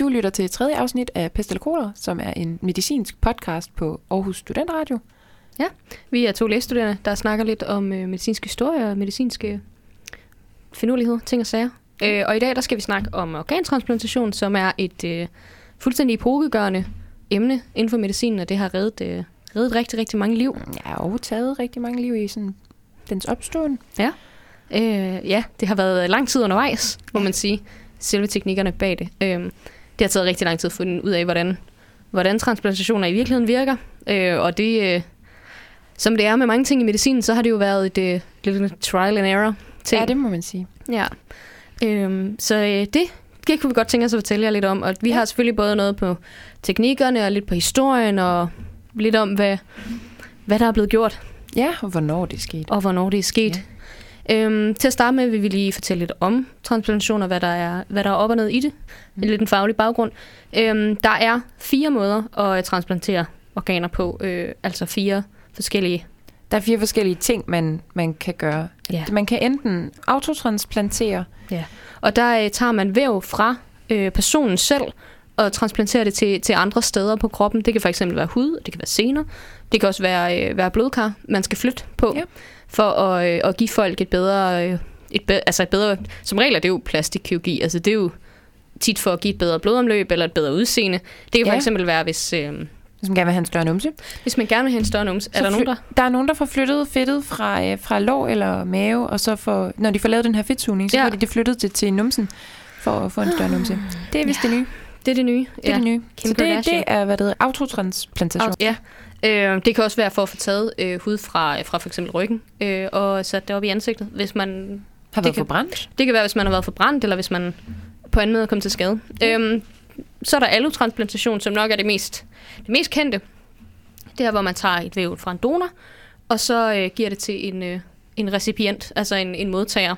Du lytter til tredje afsnit af Pest eller Kolera, som er en medicinsk podcast på Aarhus Studentradio. Ja, vi er to lægestuderende, der snakker lidt om øh, medicinsk historie og medicinske finurligheder, ting og sager. Øh, og i dag der skal vi snakke om organtransplantation, som er et øh, fuldstændig epokegørende emne inden for medicinen, og det har reddet, øh, reddet rigtig, rigtig mange liv. Jeg har jo taget rigtig mange liv i sådan, dens opståen. Ja. Øh, ja, det har været lang tid undervejs, må man sige, selve teknikkerne bag det. Øh, det har taget rigtig lang tid at finde ud af, hvordan, hvordan transplantationer i virkeligheden virker. Øh, og det, øh, som det er med mange ting i medicinen, så har det jo været et øh, lidt trial and error ting. Ja, det må man sige. Ja. Øhm, så øh, det, det kunne vi godt tænke os at fortælle jer lidt om. Og vi ja. har selvfølgelig både noget på teknikkerne, og lidt på historien, og lidt om, hvad, hvad der er blevet gjort. Ja, og hvornår det skete. Og hvornår det er sket. Ja. Øhm, til at starte med vil vi lige fortælle lidt om transplantationer, hvad der er, hvad der er op og ned i det. Mm. Lidt en faglig baggrund. Øhm, der er fire måder at transplantere organer på. Øh, altså fire forskellige der er fire forskellige ting, man, man kan gøre. Ja. Man kan enten autotransplantere. Ja. Og der øh, tager man væv fra øh, personen selv og transplanterer det til, til andre steder på kroppen. Det kan fx være hud, det kan være sener, det kan også være, øh, være blodkar, man skal flytte på, ja. For at, øh, at give folk et bedre, øh, et be, altså et bedre, som regel er det jo plastikkirurgi, altså det er jo tit for at give et bedre blodomløb eller et bedre udseende. Det kan ja. for eksempel være, hvis... Øh, hvis man gerne vil have en større numse. Hvis man gerne vil have en større numse, er der nogen der? Der er nogen, der får flyttet fedtet fra, øh, fra lår eller mave, og så får, når de får lavet den her fedtsugning, så ja. får de det flyttet til, til numsen for at få en større numse. Det er vist ja. det nye. Det er det nye. Det er det nye. Kim så det, det er, hvad det hedder, autotransplantation. Ja. Øh, det kan også være for at få taget øh, hud fra, fra for eksempel ryggen øh, og sat det op i ansigtet, hvis man... Har været forbrændt? Det kan være, hvis man har været forbrændt, eller hvis man på anden måde er kommet til skade. Mm. Øhm, så er der allotransplantation, som nok er det mest, det mest kendte. Det er, hvor man tager et væv fra en donor, og så øh, giver det til en, øh, en recipient, altså en, en modtager.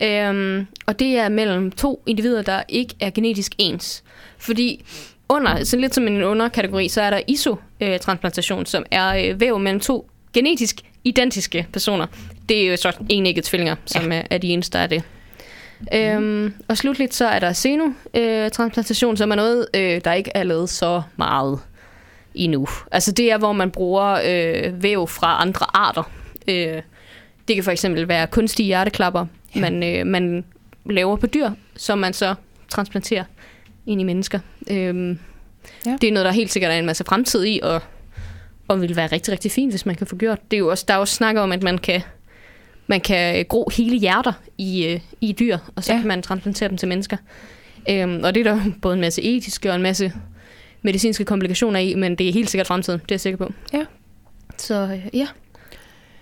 Ja. Øhm, og det er mellem to individer, der ikke er genetisk ens. Fordi under, sådan lidt som en underkategori, så er der isotransplantation, som er øh, væv mellem to genetisk identiske personer. Det er jo så enægget tvillinger, som ja. er, de eneste, der er det. Øhm, og slutligt så er der senotransplantation, øh, som er noget, øh, der ikke er lavet så meget endnu. Altså det er, hvor man bruger øh, væv fra andre arter. Øh, det kan for eksempel være kunstige hjerteklapper, ja. man, øh, man laver på dyr, som man så transplanterer ind i mennesker. Øh, ja. Det er noget, der helt sikkert er en masse fremtid i, og, og vil være rigtig, rigtig fint, hvis man kan få gjort. Det er jo også, der er også snak om, at man kan man kan gro hele hjerter i, øh, i dyr, og så ja. kan man transplantere dem til mennesker. Øhm, og det er der både en masse etiske og en masse medicinske komplikationer i, men det er helt sikkert fremtiden, det er jeg sikker på. Ja. Så øh, ja,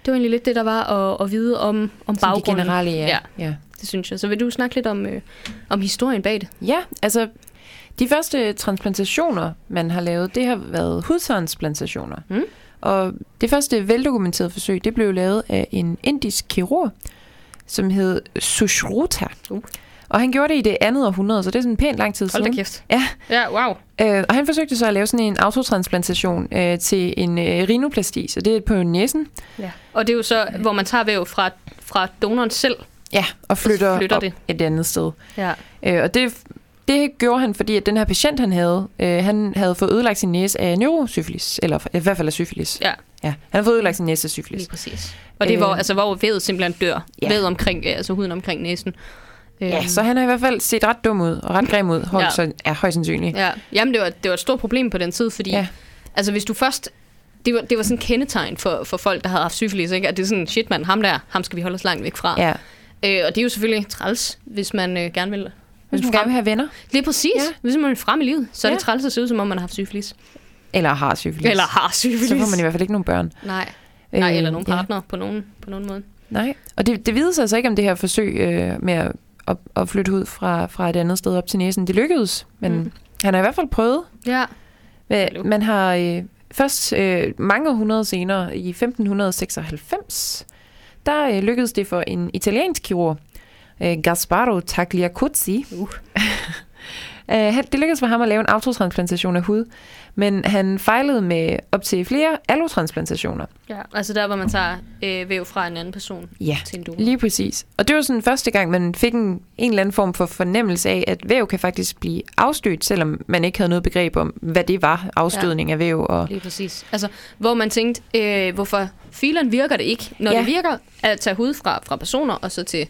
det var egentlig lidt det, der var at, at vide om, om baggrunden. De generelle, ja. ja. ja. Det synes jeg. Så vil du snakke lidt om, øh, om historien bag det? Ja, altså de første transplantationer, man har lavet, det har været hudtransplantationer. Mm. Og det første veldokumenterede forsøg, det blev lavet af en indisk kirurg, som hed Sushruta. Uh. Og han gjorde det i det andet århundrede, så det er sådan en pænt lang tid siden. Hold da kæft. Ja. Ja, wow. Øh, og han forsøgte så at lave sådan en autotransplantation øh, til en øh, rhinoplasti, så det er på næsen. Ja. Og det er jo så, hvor man tager væv fra, fra donoren selv. Ja, og flytter, og flytter op det. et andet sted. Ja. Øh, og det det gjorde han, fordi at den her patient, han havde, øh, han havde fået ødelagt sin næse af neurosyfilis, eller i hvert fald af syfilis. Ja. ja. Han havde fået ødelagt sin næse af syfilis. Lige præcis. Og det er, hvor, øh, altså, hvor vævet simpelthen dør. Ja. Vævet omkring, altså huden omkring næsen. Ja, øhm. så han har i hvert fald set ret dum ud, og ret grim ud, højst, ja. er højst sandsynligt. Ja. Jamen, det var, det var et stort problem på den tid, fordi ja. altså, hvis du først det var, det var sådan en kendetegn for, for folk, der havde haft syfilis, ikke? at det er sådan, shit mand, ham der, ham skal vi holde os langt væk fra. Ja. Øh, og det er jo selvfølgelig træls, hvis man øh, gerne vil hvis man gerne vil have venner. Lige præcis. Ja. Hvis man vil frem i livet, så er ja. det træls at se ud, som om man har haft syfilis. Eller har syfilis. Eller har syfilis. Så får man i hvert fald ikke nogen børn. Nej. Nej, øh, eller nogen partner ja. på, nogen, på nogen måde. Nej, og det, det videde sig altså ikke om det her forsøg øh, med at, at, at flytte ud fra, fra et andet sted op til næsen. Det lykkedes, men mm. han har i hvert fald prøvet. Ja. Man har øh, først øh, mange århundreder senere, i 1596, der øh, lykkedes det for en italiensk kirurg, øh, Gasparo Tagliacuzzi, uh. Uh, det lykkedes for ham at lave en autotransplantation af hud, men han fejlede med op til flere allotransplantationer. Ja, altså der, hvor man tager øh, væv fra en anden person Ja, til en donor. lige præcis. Og det var sådan første gang, man fik en, en eller anden form for fornemmelse af, at væv kan faktisk blive afstødt, selvom man ikke havde noget begreb om, hvad det var, afstødning ja. af væv. Og, Lige præcis. Altså, hvor man tænkte, øh, hvorfor filen virker det ikke, når ja. det virker at tage hud fra, fra personer, og så til,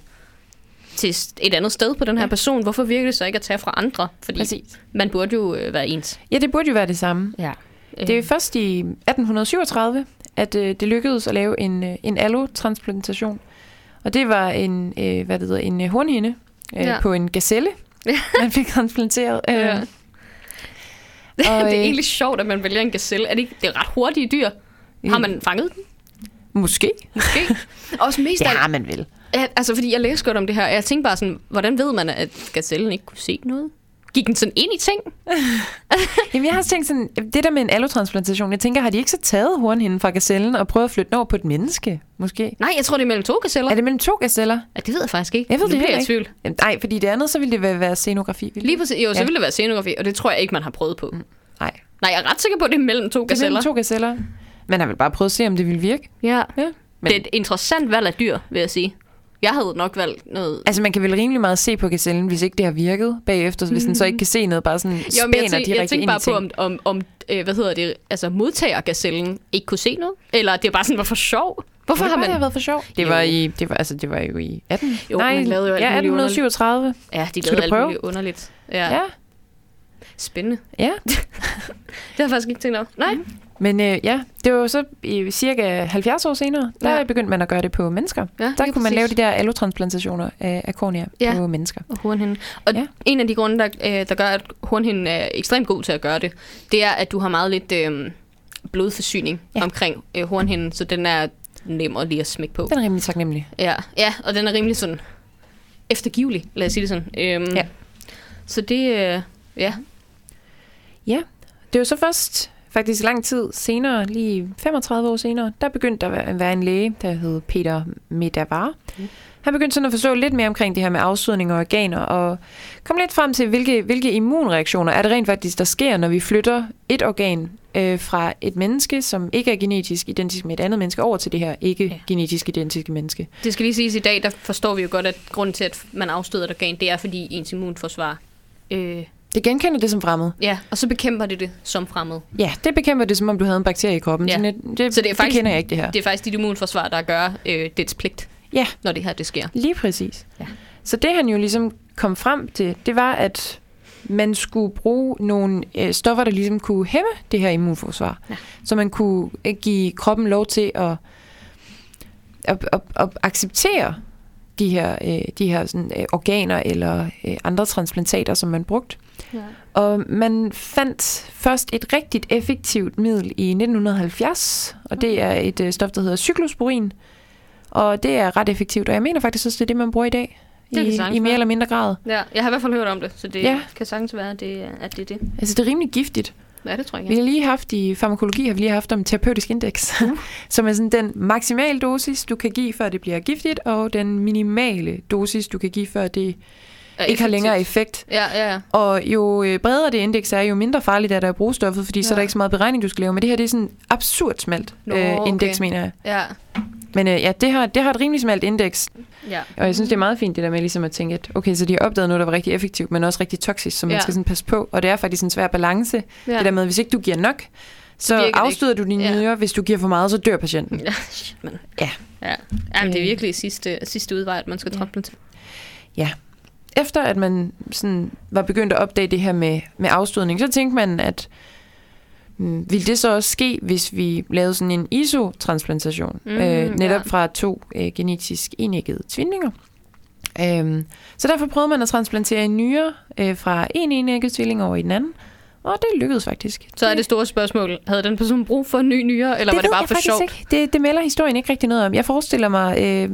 til et andet sted på den her Ja. person. Hvorfor virker det så ikke at tage fra andre? Fordi Præcis. man burde jo øh, være ens. Ja, det burde jo være det samme. Ja. Det er først i 1837, at øh, det lykkedes at lave en, øh, en allotransplantation. Og det var en, øh, hvad det hedder, en øh, hornhinde øh, Ja. på en gazelle, Ja. man fik transplanteret. Øh, Ja. det Og, er øh, egentlig sjovt, at man vælger en gazelle. Er det, ikke, det er ret hurtige dyr. Har man fanget den? Måske. Måske. Også mest Det har man vel. Ja, altså, fordi jeg læste godt om det her, og jeg tænkte bare sådan, hvordan ved man, at gazellen ikke kunne se noget? Gik den sådan ind i ting? Jamen, jeg har også tænkt sådan, det der med en allotransplantation, jeg tænker, har de ikke så taget hornhinden fra gazellen og prøvet at flytte den over på et menneske, måske? Nej, jeg tror, det er mellem to gazeller. Er det mellem to gazeller? Ja, det ved jeg faktisk ikke. Jeg ved det i ikke. tvivl. Jamen, nej, fordi det andet, så ville det være, være scenografi. ville det Lige præcis. Jo, så Ja. ville det være scenografi, og det tror jeg ikke, man har prøvet på. Nej, Nej, jeg er ret sikker på, at det er mellem to det er mellem gazeller. to gazeller. Man har vel bare prøvet at se, om det ville virke. Ja. Ja. Men, Det er et interessant valg af dyr, vil jeg sige. Jeg havde nok valgt noget... Altså, man kan vel rimelig meget se på gazellen, hvis ikke det har virket bagefter, hvis den så ikke kan se noget, bare sådan Jo, men jeg, tænk, direkte jeg tænkte bare på, om, om, om øh, hvad hedder det, altså modtagergazellen ikke kunne se noget? Eller det bare sådan var for sjov? Hvorfor det har man... det været for sjov. Det var, i, det var, altså, det var jo i 18... Jo, Nej, man lavede jo alt ja, muligt 1837. Ja, de lavede alt muligt underligt. Ja. Ja. Spændende. ja. Det har jeg faktisk ikke tænkt over. Nej. Men øh, ja, det var jo så i cirka 70 år senere, der Ja. begyndte man at gøre det på mennesker. Ja, Der kunne man præcis. lave de der allotransplantationer af, af kornea Ja. på mennesker. Og hornhinden. Og Ja. en af de grunde, der, øh, der gør, at hornhinden er ekstremt god til at gøre det, det er, at du har meget lidt øh, blodforsyning ja. omkring øh, hornhinden, så den er nem at lige at smække på. Den er rimelig taknemmelig. Ja, ja, og den er rimelig sådan eftergivelig, lad os sige det sådan. Øhm, Ja. Så det, øh, ja. Ja, det var så først faktisk lang tid senere, lige 35 år senere, der begyndte der at være en læge, der hed Peter Medavar. Mm. Han begyndte sådan at forstå lidt mere omkring det her med afsødning og organer, og kom lidt frem til, hvilke, hvilke immunreaktioner er det rent faktisk, der sker, når vi flytter et organ øh, fra et menneske, som ikke er genetisk identisk med et andet menneske, over til det her ikke genetisk identiske menneske. Det skal lige siges i dag, der forstår vi jo godt, at grunden til, at man afstøder et organ, det er, fordi ens immunforsvar... Øh, Det genkender det som fremmed. ja, og så bekæmper det det som fremmed. Ja, det bekæmper det, som om du havde en bakterie i kroppen. Ja. Sådan et, det, Så det er faktisk- det kender jeg ikke, det her. Det er faktisk dit immunforsvar, der gør øh, dets pligt, Ja. når det her det sker. Lige præcis. Ja. Så det han jo ligesom kom frem til, det var, at man skulle bruge nogle øh, stoffer, der ligesom kunne hæmme det her immunforsvar. Ja. Så man kunne øh, give kroppen lov til at, at, at, at acceptere de her, øh, de her sådan, øh, organer eller øh, andre transplantater, som man brugte. Ja. Og man fandt først et rigtigt effektivt middel i 1970, og det er et øh, stof, der hedder cyklosporin. Og det er ret effektivt, og jeg mener faktisk også, det er det, man bruger i dag. Det I, I mere eller mindre grad. ja, jeg har i hvert fald hørt om det, så det Ja. kan sagtens være, at det, at det er det. Altså, det er rimelig giftigt. Ja, det tror jeg Vi har lige haft i farmakologi, har vi lige haft om terapeutisk indeks, Uh. som er sådan den maksimal dosis, du kan give, før det bliver giftigt, og den minimale dosis, du kan give, før det Ja, ikke har længere effekt. Ja, ja, ja. Og jo øh, bredere det indeks er, jo mindre farligt er det at bruge stoffet, fordi ja. så er der ikke så meget beregning, du skal lave. Men det her, det er sådan absurd smalt Nå, øh, okay. indeks, mener jeg. Ja, Men øh, ja, det har, det har et rimelig smalt indeks, ja. og jeg synes, det er meget fint det der med ligesom at tænke, at okay, så de har opdaget noget, der var rigtig effektivt, men også rigtig toksisk, så man Ja. skal sådan passe på. Og det er faktisk en svær balance, ja. det der med, at hvis ikke du giver nok, så afstøder du dine Ja. nyrer. Hvis du giver for meget, så dør patienten. Ja, shit, man. Ja. ja. Jamen, det er Øh. virkelig sidste, sidste udvej, at man skal Ja. transplantere. Efter at man sådan var begyndt at opdage det her med, med afstødning, så tænkte man, at mm, ville det så også ske, hvis vi lavede sådan en isotransplantation, Mhm, øh, netop ja. fra to øh, genetisk enæggede tvillinger. Øhm, så derfor prøvede man at transplantere en nyre øh, fra en enægget tvilling over i den anden, og det lykkedes faktisk. Så er det store spørgsmål, havde den person brug for en ny nyre, eller var det bare for sjov? Ikke. Det, det melder historien ikke rigtig noget om. Jeg forestiller mig øh,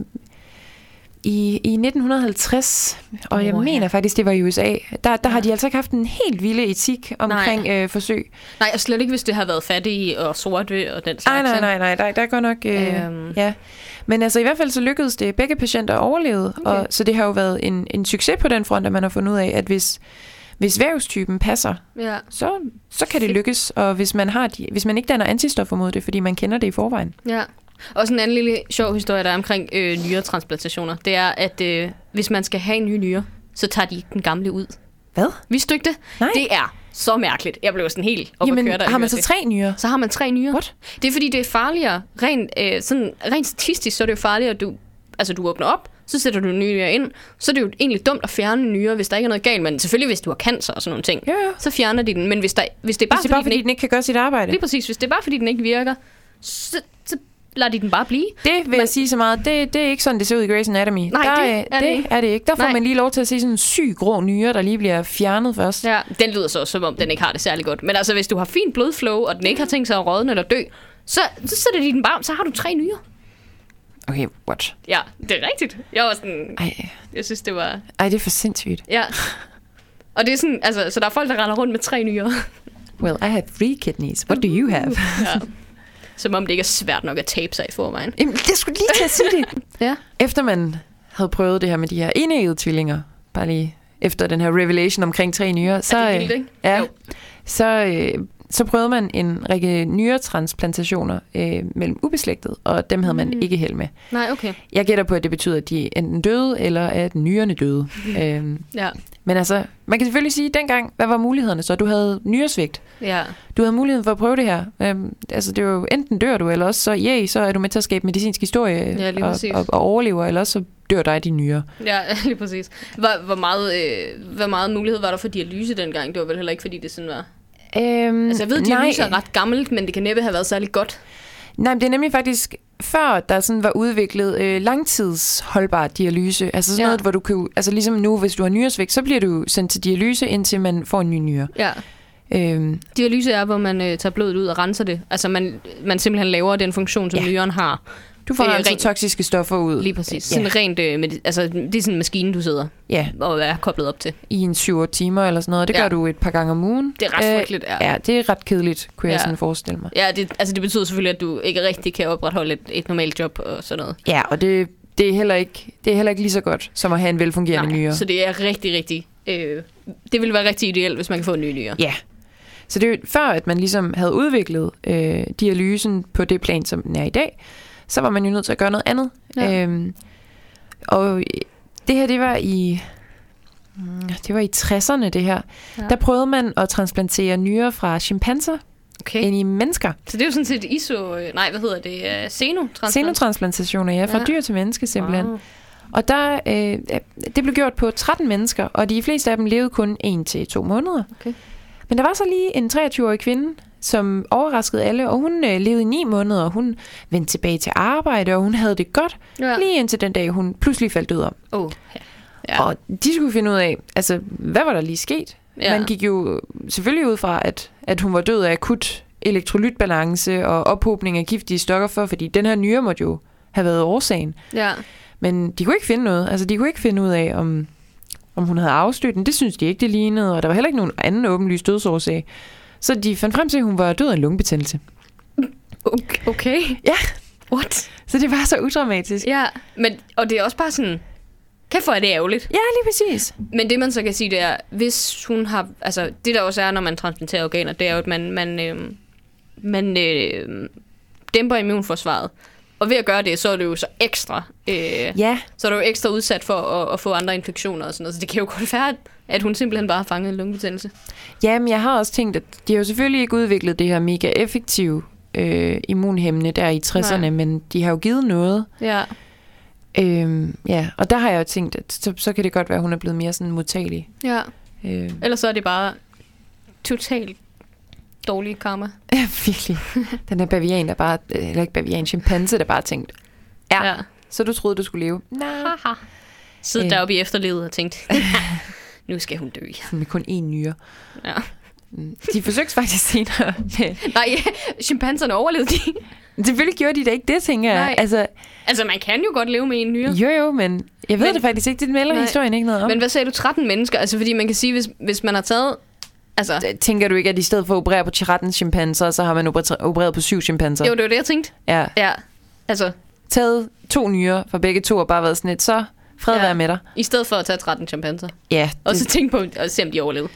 i, i 1950, og jeg oh, ja. mener faktisk, det var i USA, der, der ja. har de altså ikke haft en helt vilde etik omkring øh, forsøg. Nej, og slet ikke, hvis det har været fattige og sorte og den slags. Nej, nej, nej, nej, der, der går nok... Øh, Øhm. ja. Men altså i hvert fald så lykkedes det. Begge patienter overlevede, Okay. og, så det har jo været en, en succes på den front, at man har fundet ud af, at hvis hvis vævstypen passer, Ja. så, så kan det lykkes. Og hvis man, har de, hvis man ikke danner antistoffer mod det, fordi man kender det i forvejen. Ja. Også en anden lille sjov historie, der er omkring øh, nyretransplantationer, det er, at øh, hvis man skal have en ny nyre, så tager de den gamle ud. Hvad? Vidste du ikke det? Nej. Det er så mærkeligt. Jeg blev sådan helt op Jamen, køre, har man så det. tre nyere? Så har man tre nyrer. What? Det er fordi, det er farligere. Rent, øh, sådan, rent statistisk, så er det jo farligere, at du, altså, du åbner op, så sætter du en nyre ind. Så er det jo egentlig dumt at fjerne en nyre, hvis der ikke er noget galt. Men selvfølgelig, hvis du har cancer og sådan nogle ting, Jo, jo. så fjerner de den. Men hvis, der, hvis det er bare, Hvis det er bare, fordi, den fordi den ikke kan gøre sit arbejde. ikke, lige præcis, hvis det er bare fordi, den ikke virker, så lader de den bare blive. Det vil jeg sige så meget. Det, det er ikke sådan, det ser ud i Grey's Anatomy. Nej, der, det er, det er det ikke. Der får Nej. man lige lov til at se sådan en syg grå nyre, der lige bliver fjernet først. Ja, den lyder så, som om den ikke har det særlig godt. Men altså, hvis du har fint blodflow, og den ikke har tænkt sig at rådne eller dø, så, så sætter de den bare, så har du tre nyrer. Okay, what? Ja, det er rigtigt. Jeg var sådan, Ej, jeg synes, det var... ej, det er for sindssygt. Ja. Og det er sådan, altså, så der er folk, der render rundt med tre nyrer. Well, I have three kidneys. What do you have? ja. Som om det ikke er svært nok at tabe sig i forvejen. Jamen, jeg skulle lige til at sige det. Ja. Efter man havde prøvet det her med de her enægede tvillinger, bare lige efter den her revelation omkring tre nyrer, så, er det øh, vildt, ikke? ja, Jo. så, øh, så prøvede man en række nyretransplantationer øh, mellem ubeslægtet, og dem havde man Mm. ikke held med. Nej, okay. Jeg gætter på, at det betyder, at de enten døde, eller at nyrerne døde. øhm, Ja. men altså, man kan selvfølgelig sige, at dengang, hvad var mulighederne så? Du havde nyresvigt. Ja. Du havde muligheden for at prøve det her. Øhm, altså, det er jo enten dør du, eller også så, yay, så er du med til at skabe medicinsk historie Ja, og, og, og, overlever, eller også så dør dig de nyere. Ja, lige præcis. Hvor, hvor, meget, øh, hvor meget mulighed var der for dialyse dengang? Det var vel heller ikke, fordi det sådan var... Øhm, Altså, jeg ved, dialyse er ret gammelt, men det kan næppe have været særlig godt. Nej, men det er nemlig faktisk før der sådan var udviklet øh, langtidsholdbar dialyse. Altså sådan Ja. noget, hvor du kan, altså ligesom nu, hvis du har nyresvigt, så bliver du sendt til dialyse, indtil man får en ny nyre. Ja. Øhm, Dialyse er, hvor man øh, tager blodet ud og renser det. Altså, man, man simpelthen laver den funktion, som ja. nyren har. Du får altså rent- toksiske stoffer ud. Lige præcis. Ja, Sådan rent, øh, med, altså, det er sådan en maskine, du sidder ja, og er koblet op til. i en 7 timer eller sådan noget. Det Ja. gør du et par gange om ugen. Det er ret frygteligt, ja. Ja, det er ret kedeligt, kunne jeg Ja. sådan forestille mig. Ja, det, altså det betyder selvfølgelig, at du ikke rigtig kan opretholde et, et normalt job og sådan noget. Ja, og det, det, er heller ikke, det er heller ikke lige så godt, som at have en velfungerende nyre. så det er rigtig, rigtig... Øh, det ville være rigtig ideelt, hvis man kan få en ny nyre. Ja. Så det er før, at man ligesom havde udviklet øh, dialysen på det plan, som den er i dag, så var man jo nødt til at gøre noget andet. Ja. Øhm, og det her, det var i... mm, Det var i 60'erne, det her. Ja. Der prøvede man at transplantere nyrer fra chimpanser Okay. ind i mennesker. Så det er jo sådan set ISO... øh, Nej, hvad hedder det? Uh, Senotransplant. Senotransplantationer, ja, fra Ja. dyr til menneske simpelthen. Wow. Og der, øh, det blev gjort på 13 mennesker, og de fleste af dem levede kun 1 til to måneder. Okay. Men der var så lige en 23-årig kvinde, som overraskede alle, og hun øh, levede i 9 måneder, og hun vendte tilbage til arbejde, og hun havde det godt, Ja. lige indtil den dag, hun pludselig faldt død om. Oh, ja. Og de skulle finde ud af, altså, hvad var der lige sket? Ja. Man gik jo selvfølgelig ud fra, at, at hun var død af akut elektrolytbalance og ophobning af giftige stoffer, fordi den her nyre måtte jo have været årsagen. ja. Men de kunne ikke finde noget. Altså, de kunne ikke finde ud af, om, om hun havde afstødt den. Det synes de ikke, det lignede. Og der var heller ikke nogen anden åbenlyst dødsårsag. Så de fandt frem til, at hun var død af en lungebetændelse. Okay. Ja. What? Så det var så udramatisk. Ja, men, og det er også bare sådan... Kæft, hvor er det ærgerligt. Ja, lige præcis. Men det man så kan sige, det er, hvis hun har... Altså, det der også er, når man transplanterer organer, det er jo, at man, man, øh, man øh, dæmper immunforsvaret. Og ved at gøre det, så er det jo så ekstra... Øh, Ja, så er du jo ekstra udsat for at, at få andre infektioner og sådan noget. Så det kan jo godt være, at hun simpelthen bare har fanget en lungebetændelse. ja men jeg har også tænkt, at de har jo selvfølgelig ikke udviklet det her mega effektive øh, immunhæmmende der i 60'erne, Nej. men de har jo givet noget. Ja. Øhm, ja, og der har jeg jo tænkt, at så, så kan det godt være, at hun er blevet mere sådan modtagelig. ja. Øh, Ellers så er det bare totalt dårlig karma. ja, virkelig. Den her bavian, der bare, øh, eller ikke bavian, chimpanse, der bare tænkt, ja, ja. så du troede, du skulle leve? Nej. Haha. Sidde Øh. deroppe i efterlivet og tænkt, nu skal hun dø. Med kun én nyre. Ja. Mm. De forsøgte faktisk senere. Nej, chimpanserne overlevede de. Selvfølgelig gjorde de da ikke det, tænker jeg. Nej. Altså, Altså, man kan jo godt leve med en nyre. jo jo, men jeg ved Men- det faktisk ikke. Det melder Nej. historien ikke noget om. Men hvad sagde du, 13 mennesker? Altså, fordi man kan sige, hvis, hvis man har taget... Altså, Tænker du ikke, at i stedet for at operere på 13 chimpanser, så har man opereret- opereret på syv chimpanser? jo, det var det, jeg tænkte. Ja. Ja, altså, Taget to nyrer fra begge to og bare været sådan lidt, så Fred Ja. være med dig. I stedet for at tage 13 chimpanser. Ja, Og det, så tænke på at se, om de overlevede.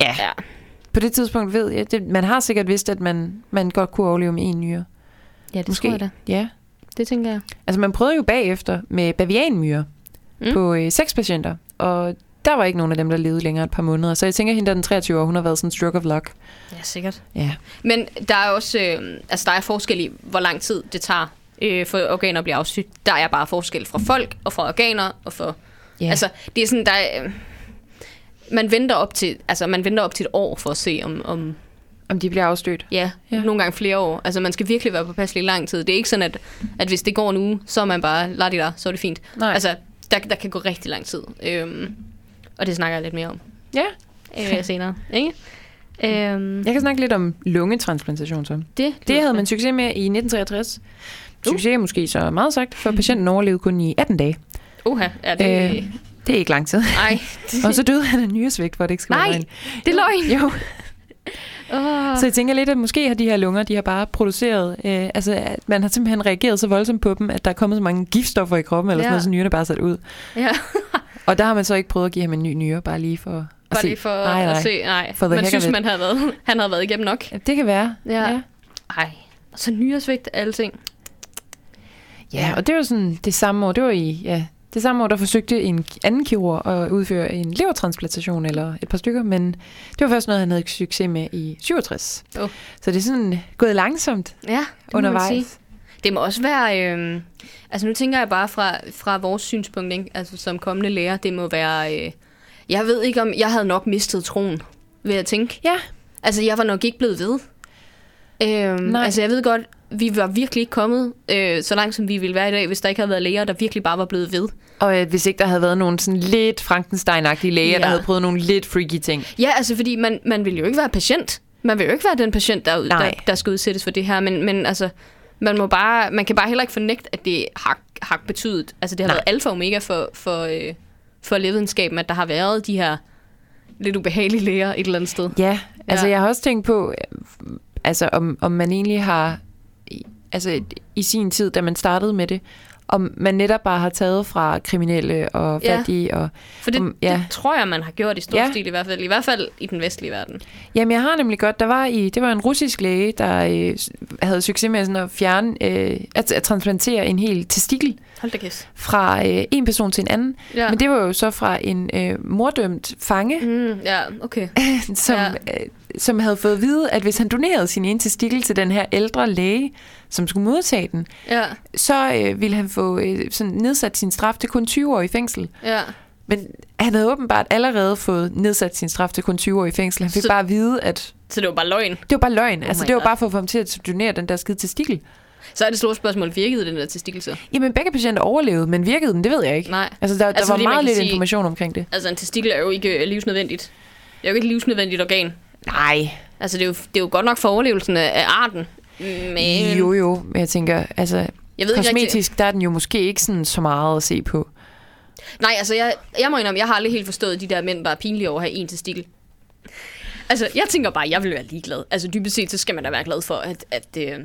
ja. Ja. på det tidspunkt ved jeg, det, man har sikkert vidst, at man, man godt kunne overleve med en nyre. Ja, det Måske. tror jeg da. Ja. Det tænker jeg. Altså man prøvede jo bagefter med bavianmyre Mm. på øh, seks patienter, og der var ikke nogen af dem, der levede længere et par måneder. Så jeg tænker, at hende der er den 23 år, hun har været sådan en stroke of luck. Ja, sikkert. Ja. Men der er også øh, altså der er forskel i, hvor lang tid det tager øh, for organer at blive afsygt. Der er bare forskel fra folk og fra organer og for... Ja. Altså, det er sådan, der er, man venter op til, altså man venter op til et år for at se om, om Om de bliver afstødt. ja, Ja. nogle gange flere år. Altså man skal virkelig være på pas i lang tid. Det er ikke sådan, at, at hvis det går en uge, så er man bare, lad det der, så er det fint. Nej. Altså, der, der kan gå rigtig lang tid. Øhm, og det snakker jeg lidt mere om Ja. øh, senere. Ikke? Øhm, Jeg kan snakke lidt om lungetransplantation så. det, Det havde man succes med i 1963. Succes er måske så meget sagt, for patienten overlevede kun i 18 dage. Uha, ja, det... Øh, Det er ikke lang tid. Nej, Og så døde han af nyresvigt, for det ikke skal være Nej. løgn. det er løgn. Jo, Oh. så jeg tænker lidt, at måske har de her lunger, de har bare produceret, øh, altså at man har simpelthen reageret så voldsomt på dem, at der er kommet så mange giftstoffer i kroppen, eller Ja. sådan noget, så nyrerne bare er sat ud. Ja, Og der har man så ikke prøvet at give ham en ny nyre, bare lige for at bare se. lige for nej, nej. at se. Nej, For man synes, man havde været, han havde været igennem nok. Ja, Det kan være. Ja. ja. Ej, og så nyresvigt alting. Ja, og det var sådan det samme år, det var i, ja, det samme år, der forsøgte en anden kirurg at udføre en levertransplantation, eller et par stykker, men det var først noget, han havde succes med i 67. Åh. Så det er sådan gået langsomt Ja, det må undervejs. Det må også være... Øh, altså nu tænker jeg bare fra, fra vores synspunkt, ikke? Altså som kommende lærer, det må være... Øh, jeg ved ikke om... Jeg havde nok mistet troen, ved at tænke. Ja, Altså jeg var nok ikke blevet ved. Øhm, Nej. altså jeg ved godt, vi var virkelig ikke kommet øh, så langt, som vi ville være i dag, hvis der ikke havde været læger, der virkelig bare var blevet ved. og øh, hvis ikke der havde været nogle sådan lidt Frankenstein-agtige læger, Ja. der havde prøvet nogle lidt freaky ting. Ja, altså fordi man, man vil jo ikke være patient. Man vil jo ikke være den patient, der, der, Nej. der skal udsættes for det her, men, men altså, man, må bare, man kan bare heller ikke fornægte, at det har, har betydet, altså det har Nej. været alfa og omega for, for, øh, for lægevidenskaben, at der har været de her lidt ubehagelige læger et eller andet sted. Ja, altså Ja. jeg har også tænkt på, øh, altså om, om man egentlig har, altså i sin tid, da man startede med det, om man netop bare har taget fra kriminelle og Ja. fattige. Og, For det, Um, ja. det tror jeg, man har gjort i stor Ja. stil i hvert fald. I hvert fald i den vestlige verden. jamen jeg har nemlig godt, der var i, det var en russisk læge, der øh, havde succes med sådan at fjerne, øh, at, at transplantere en hel testikel Hold da fra øh, en person til en anden. Ja. Men det var jo så fra en øh, mordømt fange, Mm, ja, okay. som, Ja. øh, som havde fået at vide, at hvis han donerede sin ene testikel til den her ældre læge, som skulle modtage den, Ja, så øh, ville han få øh, sådan nedsat sin straf til kun 20 år i fængsel. ja. Men han havde åbenbart allerede fået nedsat sin straf til kun 20 år i fængsel. Han fik Så- bare at vide, at Så det var bare løgn. det var bare løgn. Oh altså, det var God. bare for at få ham til at donere den der skide testikel. Så er det store spørgsmål, virkede den der testikel så? Jamen, begge patienter overlevede, men virkede den? Det ved jeg ikke. Nej. Altså, der, der Altså, var meget lidt sige- information omkring det. Altså en testikel er jo ikke øh, livsnødvendigt. Det er jo ikke et livsnødvendigt organ. Nej. Altså det er jo, det er jo godt nok for overlevelsen af arten. Men Jo, jo. Men jeg tænker, altså, jeg ved ikke kosmetisk, der er den jo måske ikke sådan så meget at se på. Nej, altså jeg, jeg må indrømme, jeg har aldrig helt forstået de der mænd, der er pinlige over at have en testikel. Altså, jeg tænker bare, at jeg vil være ligeglad. Altså, dybest set, så skal man da være glad for, at, at, øh,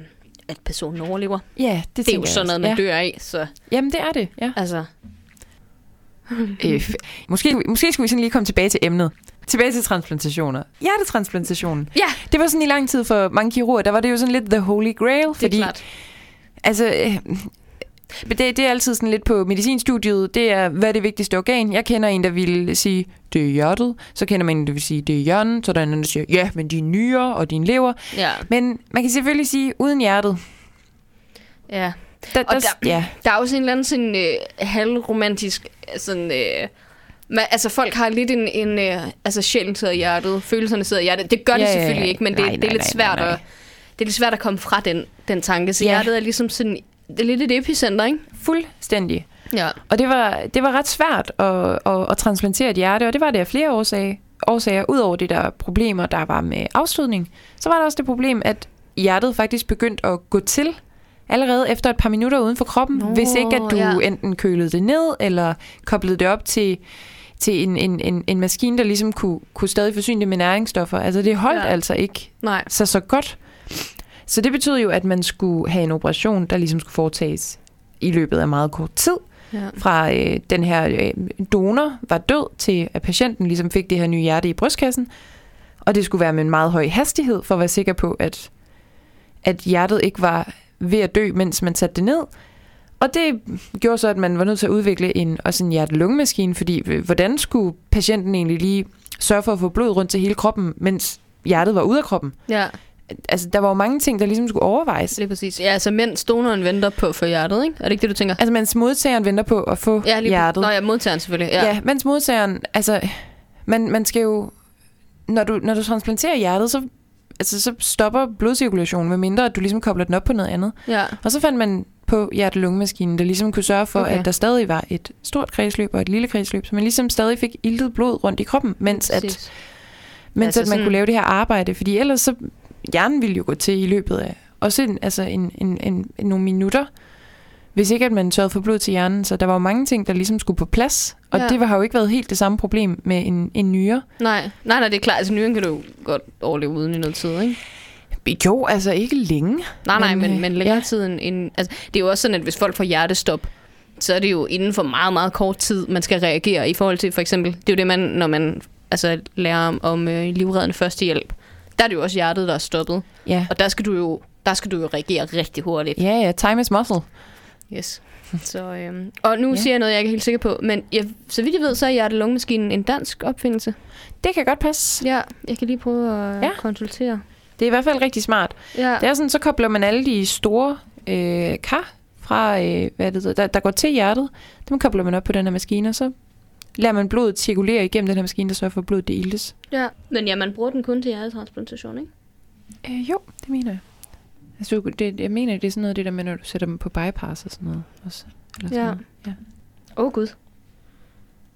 at personen overlever. Ja, det, Det er jo sådan noget, man dør af, så Ja. Jamen, det er det, ja. altså... Øh, måske, måske skulle vi sådan lige komme tilbage til emnet. Tilbage til transplantationer. Hjertetransplantationen. Ja, Det var sådan i lang tid for mange kirurger, der var det jo sådan lidt the holy grail. det er fordi, klart. Altså, øh, det, det er altid sådan lidt på medicinstudiet, det er, hvad er det vigtigste organ? Jeg kender en, der vil sige, det er hjertet. Så kender man en, der vil sige, det er hjernen. Så er der en anden, der siger, ja, men din nyre og din lever. Ja, Men man kan selvfølgelig sige, uden hjertet. ja. Der, Og der, der- ja, Der er også en eller anden sådan øh, halvromantisk sådan... Øh, man, altså folk har lidt en, en øh, altså sjælen sidder i hjertet, følelserne sidder i hjertet. Det gør det Ja, ja, ja. selvfølgelig ikke, men det, Nej, det er lidt nej, svært nej, nej. at det er lidt svært at komme fra den, den tanke. Så Ja. hjertet er ligesom sådan, det er lidt et epicenter, ikke? fuldstændig. Ja. Og det var, det var ret svært at, at, at transplantere et hjerte, og det var det af flere årsager. årsager. Udover de der problemer, der var med afstødning, så var der også det problem, at hjertet faktisk begyndte at gå til allerede efter et par minutter uden for kroppen, Nå, hvis ikke at du ja. enten kølede det ned, eller koblede det op til, til en, en, en, en maskine, der ligesom kunne, kunne stadig forsyne det med næringsstoffer. Altså det holdt Ja. altså ikke Nej. så så godt. Så det betød jo, at man skulle have en operation, der ligesom skulle foretages i løbet af meget kort tid. Ja. fra øh, den her øh, donor var død, til at patienten ligesom fik det her nye hjerte i brystkassen. Og det skulle være med en meget høj hastighed, for at være sikker på, at, at hjertet ikke var ved at dø, mens man satte det ned. Og det gjorde så, at man var nødt til at udvikle en, også en hjerte-lungemaskine, fordi øh, hvordan skulle patienten egentlig lige sørge for at få blod rundt til hele kroppen, mens hjertet var ude af kroppen? Ja, Altså, der var jo mange ting, der ligesom skulle overvejes. det er præcis. Ja, altså mens donoren venter på for hjertet, ikke? Er det ikke det, du tænker? Altså, mens modtageren venter på at få Ja, lige hjertet. Nå ja, modtageren selvfølgelig. Ja. ja, mens modtageren, altså, man, man skal jo, når du, når du transplanterer hjertet, så, altså, så stopper blodcirkulationen, medmindre at du ligesom kobler den op på noget andet. ja. Og så fandt man på hjerte-lungemaskinen, der ligesom kunne sørge for, Okay. at der stadig var et stort kredsløb og et lille kredsløb, så man ligesom stadig fik iltet blod rundt i kroppen, mens, at, mens Altså at man sådan- kunne lave det her arbejde, fordi ellers så, hjernen ville jo gå til i løbet af, også en, altså en, en, en, en, nogle minutter, hvis ikke at man sørgede for blod til hjernen, så der var jo mange ting, der ligesom skulle på plads, og Ja. det har jo ikke været helt det samme problem med en, en nyre. Nej, nej, nej, det er klart. Altså, nyren kan du godt overleve uden i noget tid, ikke? Jo, altså ikke længe. Nej, nej, Men, men, øh, men længere ja. tid end, end... Altså, det er jo også sådan, at hvis folk får hjertestop, så er det jo inden for meget, meget kort tid, man skal reagere i forhold til for eksempel... Det er jo det, man, når man altså, lærer om, om øh, livreddende førstehjælp. Der er det jo også hjertet, der er stoppet. Ja. Og der skal du jo, der skal du jo reagere rigtig hurtigt. Ja, ja, time is muscle. Yes. Så, øhm, og nu Ja. siger jeg noget, jeg ikke er helt sikker på, men jeg, så vidt jeg ved, så er hjerte-lungemaskinen en dansk opfindelse. Det kan godt passe. Ja, jeg kan lige prøve at ja. Konsultere. Det er i hvert fald rigtig smart. Ja. Det er sådan, så kobler man alle de store øh, kar fra, øh, hvad det, hedder, der, der går til hjertet, dem kobler man op på den her maskine, og så lader man blodet cirkulere igennem den her maskine, der sørger for, at blodet det iltes. ja. Men ja, man bruger den kun til hjertetransplantation, ikke? Øh, jo, det mener jeg. Altså, det, jeg mener, det er sådan noget, det der med, når du sætter dem på bypass og sådan noget. Også. Eller sådan Ja. noget. ja. Åh oh, gud.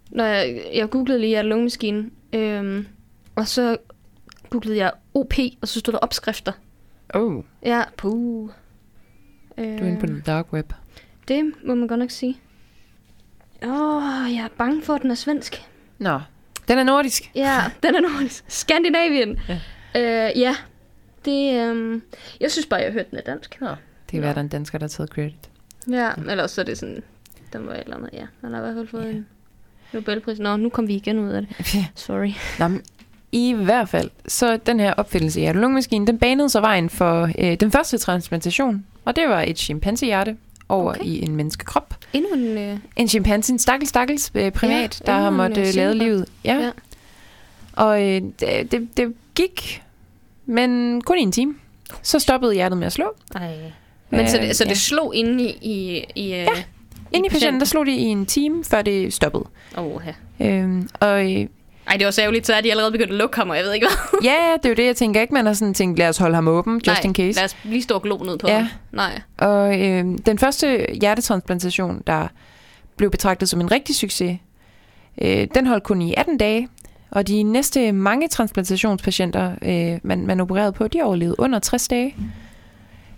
Når jeg, jeg googlede lige hjerte-lungemaskinen, øhm, og så googlede jeg OP, og så stod der opskrifter. Oh, Ja, puh. Øh, du er inde på den dark web. Det må man godt nok sige. Åh, oh, jeg er bange for, at den er svensk. Nå, den er nordisk. Ja, den er nordisk. Skandinavien. Ja. Øh, ja. Det, øhm, jeg synes bare, jeg har hørt den er dansk. Nå. Det kan være, der er en dansker, der har taget credit. Ja, eller så er det sådan, den var et eller andet, ja. Han har i hvert fald fået Ja. en Nobelpris. Nå, nu kom vi igen ud af det. Sorry. Nå, men I hvert fald, så den her opfindelse af hjertelungemaskinen, den banede så vejen for øh, den første transplantation, og det var et chimpansehjerte over Okay. i en menneskekrop. Endnu en... Øh, En chimpanse, en stakkels, stakkels øh, primat, Ja, der har måttet øh, zebra. livet. Ja. Ja. ja. Og øh, det, det, det gik, men kun i en time. Så stoppede hjertet med at slå. ej. Men så, det, så det ja. slog inde i... i, i ja. Inde i patienten, der slog det i en time, før det stoppede. Ja. Øhm, og øh, Ej, det var så ærgerligt, så er de allerede begyndt at lukke ham, og jeg ved ikke hvad. ja, det er jo det, jeg tænker ikke, man har sådan tænkt, lad os holde ham åben, just Nej, in case. lad os lige stå og glo ned på Ja. ham. Nej. Og øh, den første hjertetransplantation, der blev betragtet som en rigtig succes, øh, den holdt kun i 18 dage. Og de næste mange transplantationspatienter, øh, man, man opererede på, de overlevede under 60 dage.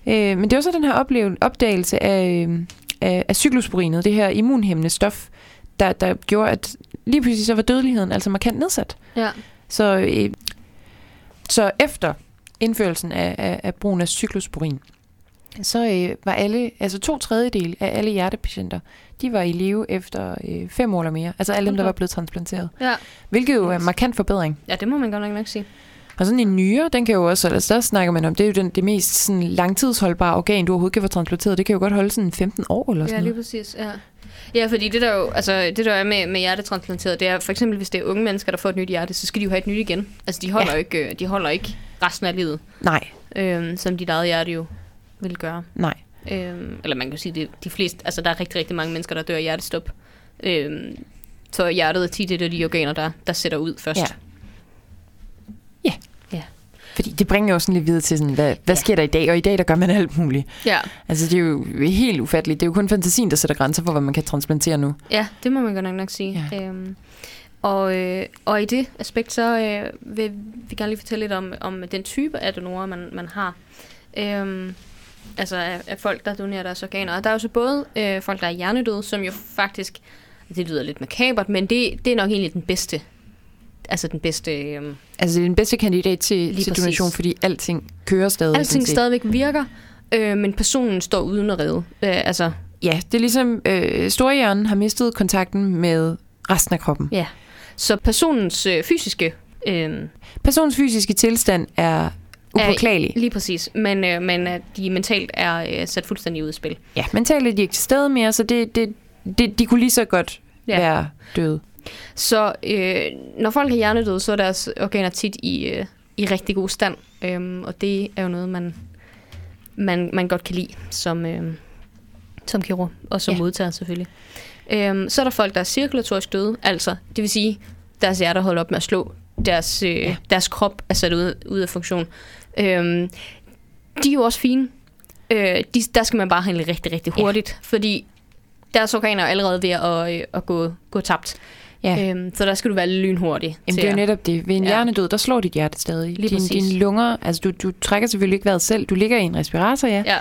Øh, men det var så den her opleve, opdagelse af, øh, af, af cyklosporinet, det her immunhæmmende stof, der, der gjorde, at lige pludselig så var dødeligheden altså markant nedsat. Ja. Så, øh, så efter indførelsen af, af, af brugen af cyklosporin, så øh, var alle, altså to tredjedel af alle hjertepatienter, de var i live efter øh, fem år eller mere. Altså alle dem, der var blevet transplanteret. Ja. Hvilket jo er en markant forbedring. ja, det må man godt nok nok sige. Og sådan en nyre, den kan jo også, altså der snakker man om, det er jo den, det mest sådan, langtidsholdbare organ, du overhovedet kan få transplanteret. Det kan jo godt holde sådan 15 år eller Ja, sådan lige noget. præcis. Ja. Ja, fordi det der jo, altså det der er med, med hjertetransplanteret, det er for eksempel, hvis det er unge mennesker, der får et nyt hjerte, så skal de jo have et nyt igen. Altså de holder, ja. Ja. ikke, øh, de holder ikke resten af livet, Nej, øhm, som dit eget hjerte jo vil gøre. nej. Øhm, eller man kan sige, det de fleste, altså der er rigtig, rigtig mange mennesker, der dør af hjertestop. Øhm, så hjertet er tit et af de organer, der, der sætter ud først. Ja. Ja. Fordi det bringer jo sådan lidt videre til sådan, hvad, hvad Ja. ja. sker der i dag? Og i dag, der gør man alt muligt. ja. Altså, det er jo helt ufatteligt. Det er jo kun fantasien, der sætter grænser for, hvad man kan transplantere nu. Ja, det må man godt nok nok sige. Ja. Øhm, og, øh, og i det aspekt, så øh, vil vi gerne lige fortælle lidt om, om den type af donorer, man, man har. Øhm, altså af, af folk, der donerer deres organer. Og der er jo så både øh, folk, der er hjernedøde, som jo faktisk, det lyder lidt makabert, men det, det er nok egentlig den bedste, altså den bedste, øh, Altså, den bedste kandidat til, til donation, fordi alting kører stadig. alting stadigvæk virker, øh, men personen står uden at redde. Øh, altså ja, det er ligesom øh, storhjernen har mistet kontakten med resten af kroppen. Ja. Så personens øh, fysiske... Øh, Personens fysiske tilstand er upåklagelig. Lige præcis. Men, øh, men at de mentalt er øh, sat fuldstændig ud af spil. Ja, mentalt er de ikke til stede mere, så det, det, det, de kunne lige så godt Ja. være døde. Så øh, når folk er hjernedøde, så er deres organer tit i, øh, i rigtig god stand. Øhm, og det er jo noget, man, man, man godt kan lide som, øh, som kirurg, og som ja. Modtager selvfølgelig. Øhm, så er der folk, der er cirkulatorisk døde, altså det vil sige, deres hjerte holder op med at slå, deres, øh. Ja. deres krop er sat ud, ud af funktion. Øhm, de er jo også fine. Øh, de, der skal man bare handle rigtig, rigtig Ja. hurtigt, fordi deres organer er allerede ved at, øh, at gå, gå tabt. Ja. Øhm, så der skal du være lynhurtig. Jamen, det er jo netop det. Ved en Ja. ja. hjernedød, der slår dit hjerte stadig. Lige din, dine lunger, altså du, du trækker selvfølgelig ikke vejret selv. Du ligger i en respirator, ja. Ja,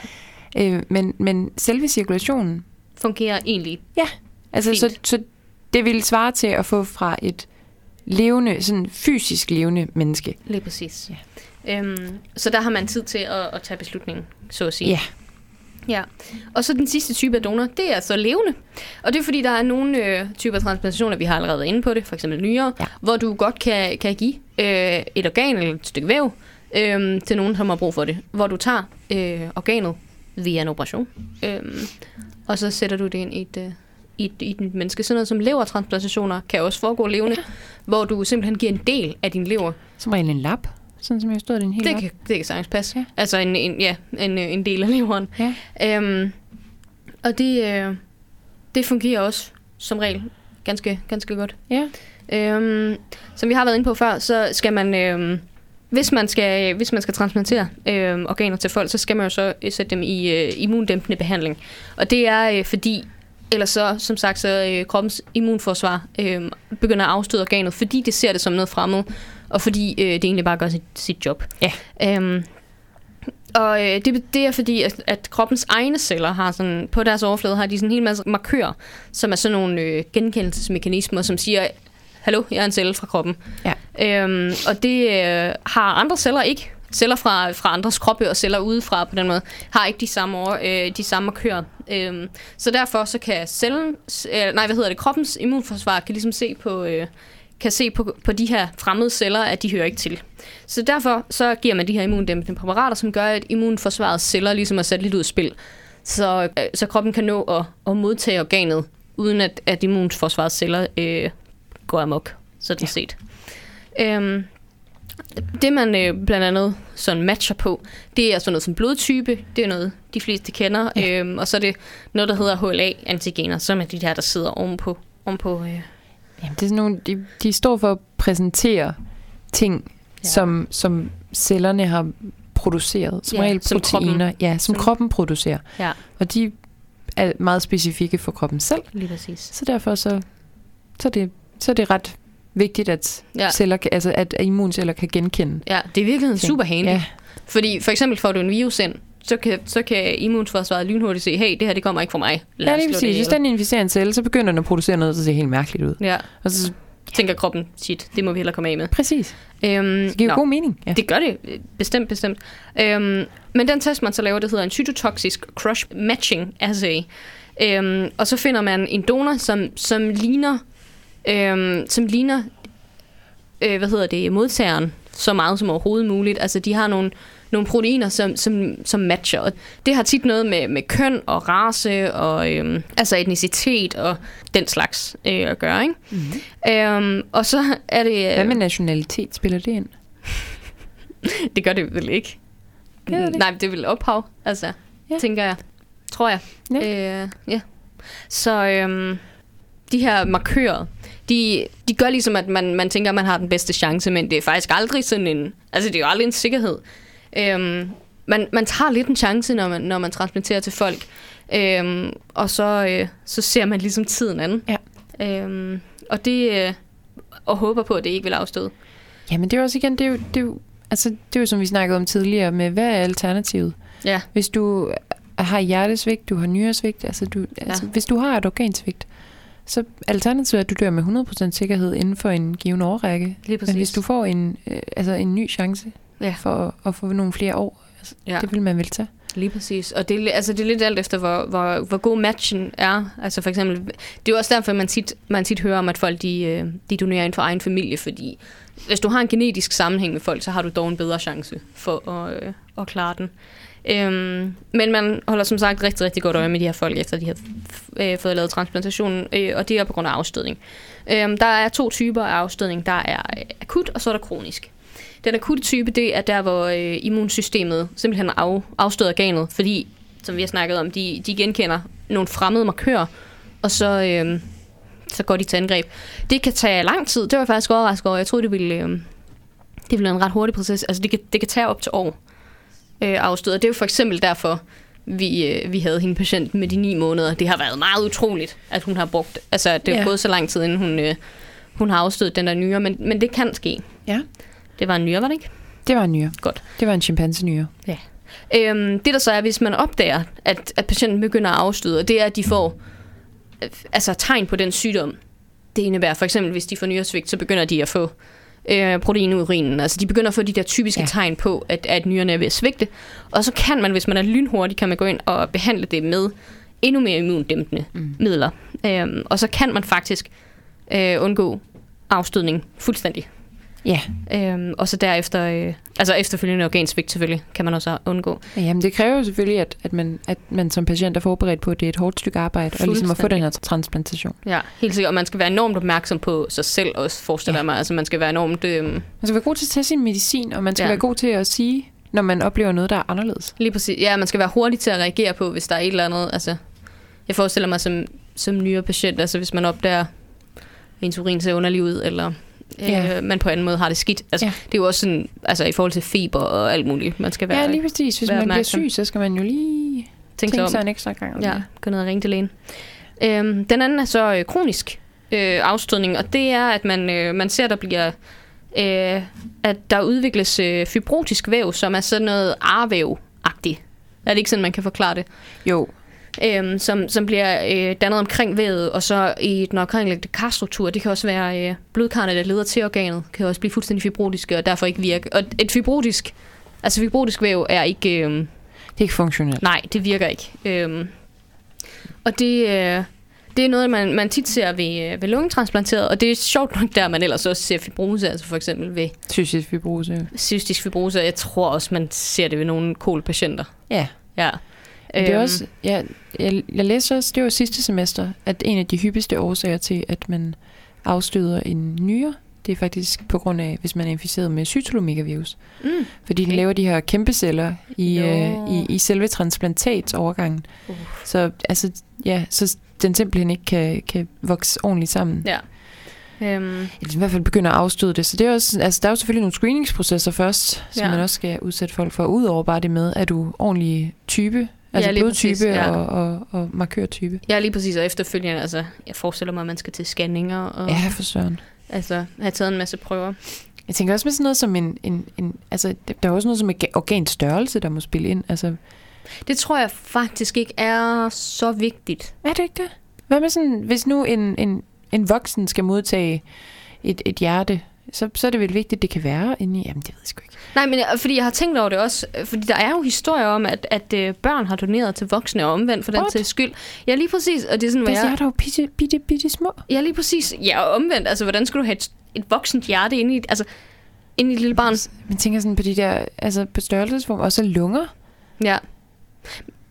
Øh, men, men selve cirkulationen, fungerer egentlig. altså Fint. så, så det ville svare til at få fra et levende, sådan fysisk levende menneske. Lige præcis. Ja. Øhm, så der har man tid til at, at tage beslutningen, så at sige. Ja. ja. Og så den sidste type af donor, det er så levende. Og det er fordi, der er nogle øh, typer transplantationer, vi har allerede været inde på det, for eksempel nyere, ja. Ja. hvor du godt kan, kan give øh, et organ eller et stykke væv øh, til nogen, som har brug for det. Hvor du tager øh, organet via en operation, øh, og så sætter du det ind i et, øh, i et, i et menneske. Sådan noget som levertransplantationer kan også foregå levende, ja. hvor du simpelthen giver en del af din lever Som regel en lap, sådan som jeg stod det en hel det lap. kan, det kan sagtens passe. Ja. Altså en, en, ja, en, øh, en del af leveren. Ja. Øhm, og det, øh, det fungerer også som regel ganske, ganske godt. Ja. Øhm, som vi har været inde på før, så skal man, øhm, hvis man skal, hvis man skal transplantere øhm, organer til folk, så skal man jo så øh, sætte dem i øh, immundæmpende behandling. Og det er øh, fordi, ellers så, som sagt, så øh, kroppens immunforsvar øh, begynder at afstøde organet, fordi det ser det som noget fremmed, og fordi øh, det egentlig bare gør sit, sit job. Ja. Øhm, og øh, det, det er fordi, at, at kroppens egne celler har sådan, på deres overflade har de sådan en hel masse markører, som er sådan nogle øh, genkendelsesmekanismer, som siger, hallo, jeg er en celle fra kroppen. Ja. Øhm, og det øh, har andre celler ikke. Celler fra, fra andres kroppe og celler udefra på den måde, har ikke de samme, øh, de samme markører. Øhm, så derfor så kan cellen, øh, nej, hvad hedder det, kroppens immunforsvar kan ligesom se på, øh, kan se på, på de her fremmede celler, at de hører ikke til. Så derfor så giver man de her immundæmpende præparater, som gør, at immunforsvarets celler ligesom er sat lidt ud af spil. Så, øh, så kroppen kan nå at, at modtage organet, uden at, at immunforsvarets celler øh, går amok, sådan ja. set. Øhm, det man øh, blandt andet sådan matcher på, det er sådan noget som blodtype, det er noget, de fleste kender, ja. øhm, og så er det noget, der hedder HLA-antigener, som er de der, der sidder ovenpå. ovenpå øh. Jamen, det er sådan nogle, de, de står for at præsentere ting, Ja. som, som cellerne har produceret. Som Ja, regel som proteiner. kroppen- ja, som, som- kroppen producerer. Ja, Og de er meget specifikke for kroppen selv. lige præcis. Så derfor så, så, er, det, så er det ret vigtigt, at, Ja. celler, altså, at immunceller kan genkende. Ja, det er virkelig ting. super handy. Ja, Fordi for eksempel får du en virus ind, så kan, så kan immunforsvaret lynhurtigt se, hey, det her det kommer ikke fra mig. Lad ja slå sige, hvis ihjel." den inficerer en celle, så begynder den at producere noget, der ser helt mærkeligt ud. Ja, Og så, tænker kroppen, shit, det må vi hellere komme af med. præcis. Øhm, Det giver nå. god mening. Ja. Det gør det, øh, bestemt, bestemt. Øhm, men den test, man så laver, det hedder en cytotoxisk crush matching assay. Øhm, og så finder man en donor, som, som ligner, øhm, som ligner øh, hvad hedder det, modtageren så meget som overhovedet muligt. Altså, de har nogle, nogle proteiner, som, som, som matcher. Og det har tit noget med, med køn og race og øhm, altså etnicitet og den slags øh, at gøre. Ikke? Mm-hmm. Øhm, og så er det... øh, Hvad med nationalitet? Spiller det ind? det gør det vel ikke. Det det Nej, det er vel ophav, altså. Ja. tænker jeg. Tror jeg. Ja. Øh, ja. Så øhm, de her markører, de, de gør ligesom, at man, man tænker, at man har den bedste chance, men det er faktisk aldrig sådan en... Altså, det er jo aldrig en sikkerhed. Øhm, man, man tager lidt en chance, når man, når man transplanterer til folk. Øhm, og så, øh, så ser man ligesom tiden an. Ja. Øhm, og det... Øh, og håber på, at det ikke vil afstøde. Jamen det er også igen, det er jo, det er jo, altså, det er jo som vi snakkede om tidligere med, hvad er alternativet? Ja. Hvis du har hjertesvigt, du har nyresvigt, altså, du, ja. altså hvis du har et organsvigt, så alternativet er, at du dør med 100% sikkerhed inden for en given årrække. Lige præcis. Men hvis du får en, øh, altså en ny chance Ja. for at, at få nogle flere år, altså, Ja. det vil man vel tage. Lige præcis. Og det er, altså, det er lidt alt efter, hvor, hvor, hvor god matchen er. Altså for eksempel, det er jo også derfor, man tit, man tit hører om, at folk de, øh, de donerer inden for egen familie, fordi hvis du har en genetisk sammenhæng med folk, så har du dog en bedre chance for at, øh, at klare den. Øhm, men man holder som sagt rigtig, rigtig godt øje med de her folk, efter de har øh, fået lavet transplantationen, øh, og det er på grund af afstødning. Øhm, der er to typer af afstødning. Der er øh, akut, og så er der kronisk. Den akutte type, det er der, hvor øh, immunsystemet simpelthen af, afstøder organet, fordi, som vi har snakket om, de, de genkender nogle fremmede markører, og så, øh, så går de til angreb. Det kan tage lang tid. Det var jeg faktisk overrasket over. Jeg troede, det ville, øh, det ville være en ret hurtig proces. Altså, det kan, det kan tage op til år øh, afstød. Og det er jo for eksempel derfor, vi, øh, vi havde hende patient med de ni måneder. Det har været meget utroligt, at hun har brugt... Altså, det er ja. gået så lang tid, inden hun, øh, hun har afstødt den der nyre, men, men det kan ske. Ja. Det var en nyre, var det ikke? Det var en nyre. Godt. Det var en chimpanse-nyre. Ja. Øhm, det der så er, hvis man opdager, at, at patienten begynder at afstøde, det er, at de får øh, altså, tegn på den sygdom. Det indebærer for eksempel, hvis de får nyresvigt, så begynder de at få øh, protein i urinen. Altså de begynder at få de der typiske ja. tegn på, at, at nyrerne er ved at svigte. Og så kan man, hvis man er lynhurtig, kan man gå ind og behandle det med endnu mere immundæmpende mm. midler. Øhm, og så kan man faktisk øh, undgå afstødning fuldstændig. Ja. Øhm, og så derefter, øh, altså efterfølgende organsvigt selvfølgelig, kan man også undgå. Jamen det kræver jo selvfølgelig, at, at, man, at man som patient er forberedt på, at det er et hårdt stykke arbejde, og ligesom at få den her transplantation. Ja, helt sikkert. Og man skal være enormt opmærksom på sig selv også, forestiller ja. mig. Altså man skal være enormt... Øh... Man skal være god til at tage sin medicin, og man skal ja. være god til at sige, når man oplever noget, der er anderledes. Lige præcis. Ja, man skal være hurtig til at reagere på, hvis der er et eller andet. Altså, jeg forestiller mig som, som nyere patient, altså hvis man opdager, ens urin ser underlig ud, eller ja. øh, man på anden måde har det skidt. Altså, ja. Det er jo også sådan, altså i forhold til feber og alt muligt, man skal være Ja, lige præcis. Hvis man opmærksom. bliver syg, så skal man jo lige tænke, tænke sig, sig en ekstra gang. Ja, gå ned og ringe til lægen. Øhm, den anden er så øh, kronisk øh, afstødning, og det er, at man, øh, man ser, der bliver øh, at der udvikles øh, fibrotisk væv, som er sådan noget arvæv-agtigt. Er det ikke sådan, man kan forklare det? Jo, øhm, som, som bliver øh, dannet omkring vævet, og så i den omkringliggende karstruktur. Det kan også være øh, blodkarne, der leder til organet, kan også blive fuldstændig fibrotiske, og derfor ikke virke. Og et fibrotisk, altså fibrotisk væv er ikke... Øh, det er ikke funktionelt. Nej, det virker ikke. Øhm, og det, øh, det er noget, man, man tit ser ved, øh, ved lungetransplanteret, og det er sjovt nok der, man ellers også ser fibrose, altså for eksempel ved... Cystisk fibrose. Cystisk fibrose, jeg tror også, man ser det ved nogle kolpatienter. Ja. Ja. Det er også, ja, jeg, jeg læste også, det var sidste semester, at en af de hyppigste årsager til, at man afstøder en nyre, det er faktisk på grund af, hvis man er inficeret med cytolomegavirus. Mm, Fordi okay. den laver de her kæmpe celler i, øh, i, i selve transplantatsovergangen. Uh. Så, altså, ja, så den simpelthen ikke kan, kan vokse ordentligt sammen. Ja. Um. I hvert fald begynder at afstøde det. Så det er også, altså, der er jo selvfølgelig nogle screeningsprocesser først, som ja. man også skal udsætte folk for. Udover bare det med, at du ordentlig type Altså ja, blodtype præcis, ja. og, og, og markørtype. Ja, lige præcis. Og efterfølgende, altså, jeg forestiller mig, at man skal til scanninger. Og, ja, for søren. Altså, have taget en masse prøver. Jeg tænker også med sådan noget som en... en, en altså, der er også noget som en organstørrelse, der må spille ind. Altså, det tror jeg faktisk ikke er så vigtigt. Er det ikke det? Hvad med sådan, hvis nu en, en, en voksen skal modtage et, et hjerte, så, så er det vel vigtigt, at det kan være inde i... Jamen, det ved jeg sgu ikke. Nej, men fordi jeg har tænkt over det også, fordi der er jo historier om, at, at øh, børn har doneret til voksne og omvendt for den til skyld. Ja, lige præcis. Og det er sådan, hvad jeg... er der jo bitte, bitte, bitte små. Ja, lige præcis. Ja, og omvendt. Altså, hvordan skulle du have et, et voksent hjerte inde i, altså, inde i et lille barn? Man tænker sådan på de der, altså på størrelsesform, og så lunger. Ja.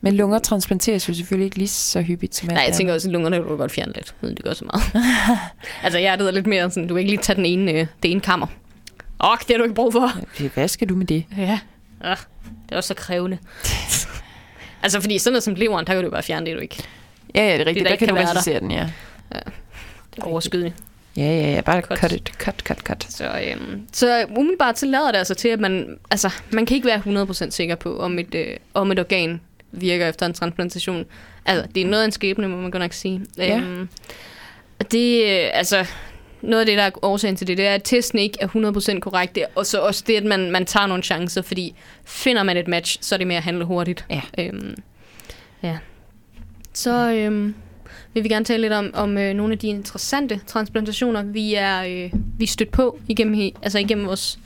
Men lunger transplanteres jo selvfølgelig ikke lige så hyppigt som Nej, jeg tænker også, at lungerne kan du godt fjerne lidt, uden det gør så meget. altså hjertet er lidt mere sådan, du kan ikke lige tage den ene, øh, det ene kammer. Åh, det har du ikke brug for. Hvad skal du med det? Ja, ja det er også så krævende. altså, fordi sådan noget som leveren, der kan du bare fjerne det, du ikke. Ja, ja, det er rigtigt. Det, der, der kan, kan du restituere den, ja. ja. Det er overskydende. Ja, ja, ja. Bare cut, cut it. Cut, cut, cut. Så, øhm, så umiddelbart så lader det altså til, at man, altså, man kan ikke være 100% sikker på, om et, øh, om et organ virker efter en transplantation. Altså, det er noget af en skæbne, må man godt nok sige. Ja. Øhm, det, øh, altså, noget af det, der er årsagen til det, det er, at testen ikke er 100% korrekt. Og så også det, at man, man tager nogle chancer, fordi finder man et match, så er det mere at handle hurtigt. Ja. Øhm, ja. Så øhm, vil vi gerne tale lidt om, om øh, nogle af de interessante transplantationer, vi er, øh, vi er stødt på igennem, altså igennem vores,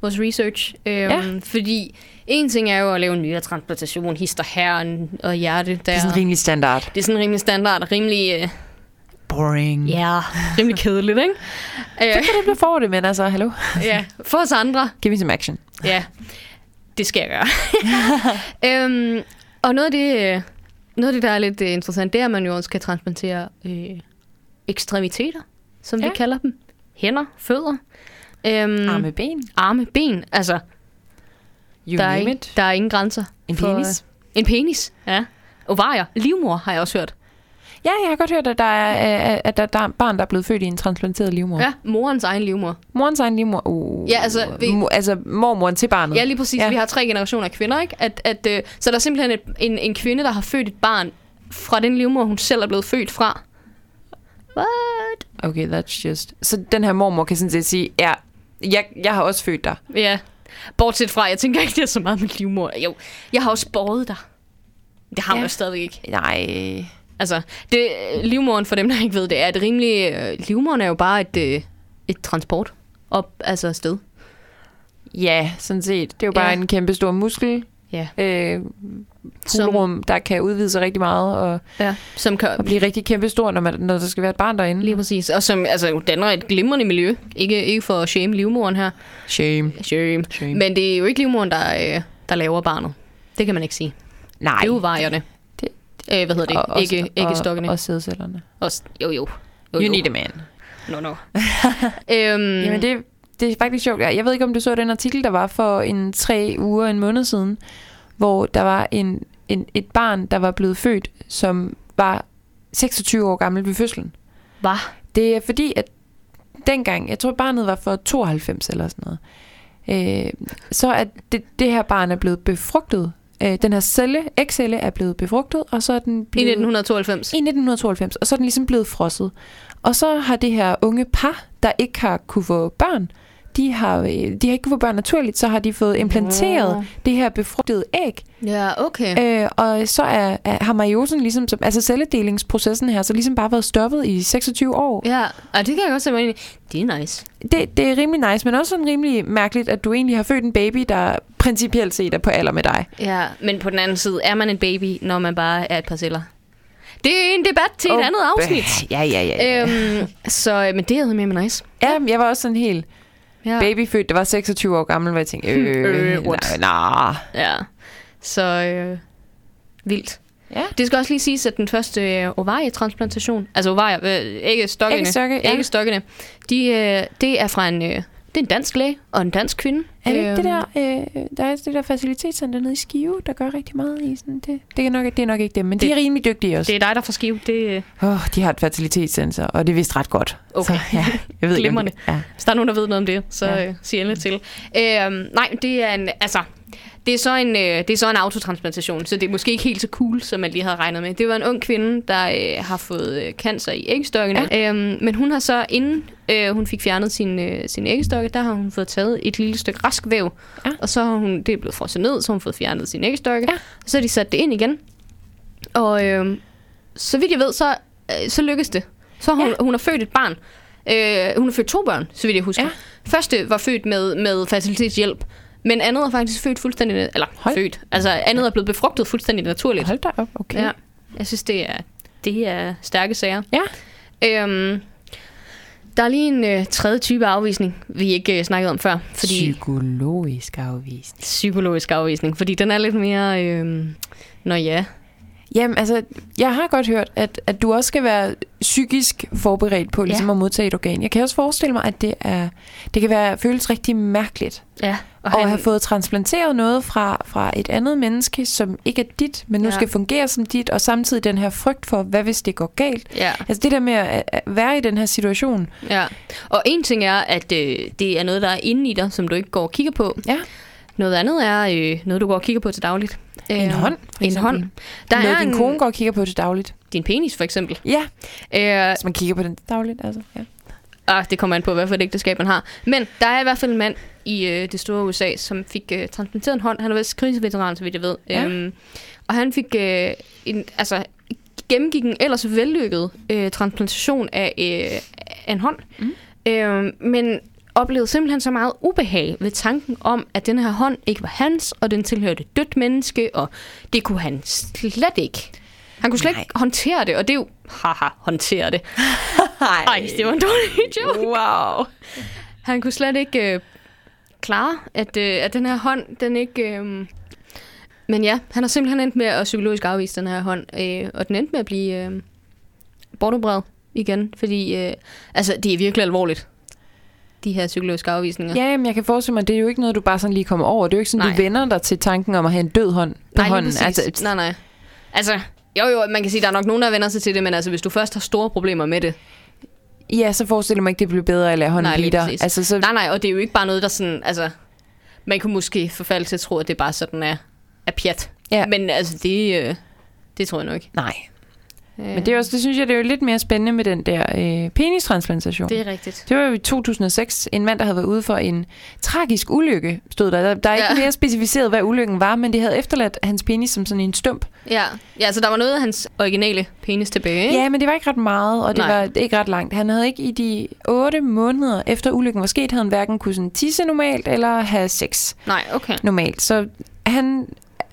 vores research. Øhm, Ja. Fordi en ting er jo at lave en nyere transplantation, hister her og hjerte der. Det er sådan rimelig standard. det er sådan rimelig standard, rimelig, øh, Boring. ja, rimelig kedeligt, ikke? Øh, Så kan det blive for det, men altså, hallo. ja, for os andre, Give me some action. Ja, det skal jeg gøre. øhm, og noget af, det, øh, noget af det, der er lidt øh, interessant, det er, at man jo også kan transplantere øh, ekstremiteter, som ja. Vi kalder dem. Hænder, fødder, øhm, Arme ben. arme, ben. Altså, You der er, it. der er ingen grænser. En for- penis. En penis, ja. Ovarier. Livmor har jeg også hørt. Ja, jeg har godt hørt, at der er, øh, at der, der er barn, der er blevet født i en transplanteret livmor. Ja, morens egen livmor. Morens egen livmor. Uh, Ja, altså, vi- mo- altså mormoren til barnet. Ja, lige præcis. Ja. Vi har tre generationer af kvinder, ikke? At, at, øh, så der er simpelthen et, en, en kvinde, der har født et barn fra den livmor, hun selv er blevet født fra. What? Okay, that's just... Så den her mormor kan sådan set sige, ja, jeg, jeg har også født dig. Ja. Bortset fra, jeg tænker ikke, det er så meget med livmor. Jo, jeg har også båret dig. Det har man Ja. jo stadig ikke. Nej. Altså, det, livmoren, for dem, der ikke ved det, er et rimelig... Øh, livmoren er jo bare et, øh, et transport op, altså sted. Ja, sådan set. Det er jo bare Ja. en kæmpe stor muskel. Ja. Øh, hulrum, der kan udvide sig rigtig meget og, ja. Som kan og blive rigtig kæmpe stor, når, man, når der skal være et barn derinde. Lige præcis. Og som altså, danner et glimrende miljø. Ikke, ikke for at shame livmoren her. Shame. Shame. Shame. Men det er jo ikke livmoren, der, øh, der laver barnet. Det kan man ikke sige. Nej. Det er jo vejerne. Øh, hvad hedder det? Og, ikke, ikke stokkene. Og, og sædcellerne. Også, jo, jo. jo, You jo. need a man. No, no. øhm, Jamen det, det er faktisk sjovt. Jeg jeg ved ikke, om du så den artikel, der var for en tre uger, en måned siden, hvor der var en, en, et barn, der var blevet født, som var 26 år gammel ved fødslen. Hvad? Det er fordi, at dengang, jeg tror barnet var for 92 eller sådan noget, øh, så er det, det her barn er blevet befrugtet. Øh, den her celle, ægcelle, er blevet befrugtet, og så er den I blevet... 1992. I 1992, og så er den ligesom blevet frosset. Og så har det her unge par, der ikke har kunne få børn, de har, øh, de har ikke kunne få børn naturligt, så har de fået implanteret Nå. det her befrugtede æg. Ja, okay. Øh, og så er, er, har meiosen ligesom, som- altså celledelingsprocessen her, så ligesom bare været stoppet i 26 år. Ja, og det kan jeg godt se mig. Det er nice. Det, det er rimelig nice, men også sådan rimelig mærkeligt, at du egentlig har født en baby, der principielt set er på alder med dig. Ja, men på den anden side, er man en baby, når man bare er et par celler? Det er en debat til et Oh, andet afsnit. Ja, ja, ja. ja. Øhm, så, men det er med med nice. ja, jeg var også sådan helt Ja. babyfødt, der var 26 år gammel, hvor jeg tænkte, øh, Øh, øh nej, nej. Ja. Så øh, vildt. Ja. Det skal også lige siges, at den første øh, ovarietransplantation, altså ovarier, øh, æggestokkene, Æggestokke, ja. æggestokkene de, øh, det er fra en, øh, det er en dansk læge og en dansk kvinde. Er det ikke det Øhm, der, øh, der er det der facilitetscenter nede i Skive, der gør rigtig meget i sådan det? Det er nok, det er nok ikke dem, men det, de er rimelig dygtige også. Det er dig, der får skive. Det, Oh, de har et fertilitetscenter, og det er vist ret godt. Okay. Så, ja, jeg ved ikke, Glimrende. det- Ja. Hvis der er nogen, der ved noget om det, så Ja. øh, sig endelig til. Øh, nej, det er en, altså, det er, så en, øh, det er så en autotransplantation, så det er måske ikke helt så cool, som man lige havde regnet med. Det var en ung kvinde, der øh, har fået øh, cancer i æggestokkene. Ja. Øhm, men hun har så, inden øh, hun fik fjernet sin, øh, sin æggestokke, der har hun fået taget et lille stykke rask væv. Ja. Og så har hun, det er blevet frosset ned, så har hun fået fjernet sin æggestokke. Ja. Og så har de sat det ind igen. Og øh, så vidt jeg ved, så, øh, så lykkes det. Så hun, ja. hun har født et barn. Øh, hun har født to børn, så vidt jeg husker. Ja. Første var født med, med facilitetshjælp, men andet er faktisk født fuldstændig... Eller Hold. født. Altså andet er blevet befrugtet fuldstændig naturligt. Hold da op, okay. Ja. Jeg synes, det er, det er stærke sager. Ja. Øhm, der er lige en øh, tredje type afvisning, vi ikke øh, snakkede om før. Fordi Psykologisk afvisning. psykologisk afvisning, fordi den er lidt mere... Øh, Nå ja. Jamen, altså, jeg har godt hørt, at, at du også skal være psykisk forberedt på ligesom Ja. at modtage et organ. Jeg kan også forestille mig, at det, er, det kan være, føles rigtig mærkeligt Ja, og at have fået transplanteret noget fra, fra et andet menneske, som ikke er dit, men nu Ja. skal fungere som dit, og samtidig den her frygt for, hvad hvis det går galt. Ja, Altså det der med at, være i den her situation. ja. Og en ting er, at øh, det er noget, der er inde i dig, som du ikke går og kigger på. Ja. Noget andet er øh, noget, du går og kigger på til dagligt. En Øh, hånd, for En hånd. Der noget, er din en, kone går og kigger på til dagligt. din penis, for eksempel. Ja, Øh, hvis man kigger på den til dagligt. Altså, ja. Ah, det kommer an på, hvad for et ægteskab man har. Men der er i hvert fald en mand i øh, det store USA, som fik øh, transplanteret en hånd. Han er vist krigsveteran, så vidt jeg ved. Ja. Øhm, og han fik øh, en, altså, gennemgik en ellers vellykket øh, transplantation af, øh, af en hånd. Mm. Øh, men oplevede simpelthen så meget ubehag ved tanken om, at den her hånd ikke var hans, og den tilhørte et dødt menneske, og det kunne han slet ikke. Han kunne slet Nej. ikke håndtere det, og det er jo... Haha, håndtere det. Ej, det var en dårlig joke. Wow. Han kunne slet ikke øh, klare, at, øh, at den her hånd, den ikke... Øh... Men ja, han har simpelthen endt med at psykologisk afvise den her hånd, øh, og den endte med at blive øh, bortopereret igen, fordi øh, altså, det er virkelig alvorligt, de her psykologiske afvisninger. Ja, jamen, jeg kan forestille mig, det er jo ikke noget, du bare sådan lige kommer over. Det er jo ikke sådan, Nej. du vender dig til tanken om at have en død hånd på nej, hånden. Altså, nej, nej. Altså, jo jo, man kan sige, der er nok nogen, der vender sig til det, men altså, hvis du først har store problemer med det, ja, så forestiller mig ikke, det bliver bedre at lade hånden Nej, blive der. Altså, så, Nej, nej, og det er jo ikke bare noget, der sådan, altså, man kunne måske forfalde til at tro, at det bare sådan er, er pjat. Ja. Men altså, det, øh, det tror jeg nok ikke. nej. Men det, er også, det synes jeg, det er jo lidt mere spændende med den der øh, penistransplantation. Det er rigtigt. Det var jo i 2006, en mand, der havde været ude for en tragisk ulykke, stod der. Der, der er ikke Ja. mere specificeret, hvad ulykken var, men det havde efterladt hans penis som sådan en stump. Ja, ja så der var noget af hans originale penis tilbage, ikke? Ja, men det var ikke ret meget, og det Nej. var ikke ret langt. Han havde ikke i de otte måneder efter ulykken var sket, havde han hverken kunne sådan tisse normalt eller have sex Nej, okay. normalt. Så han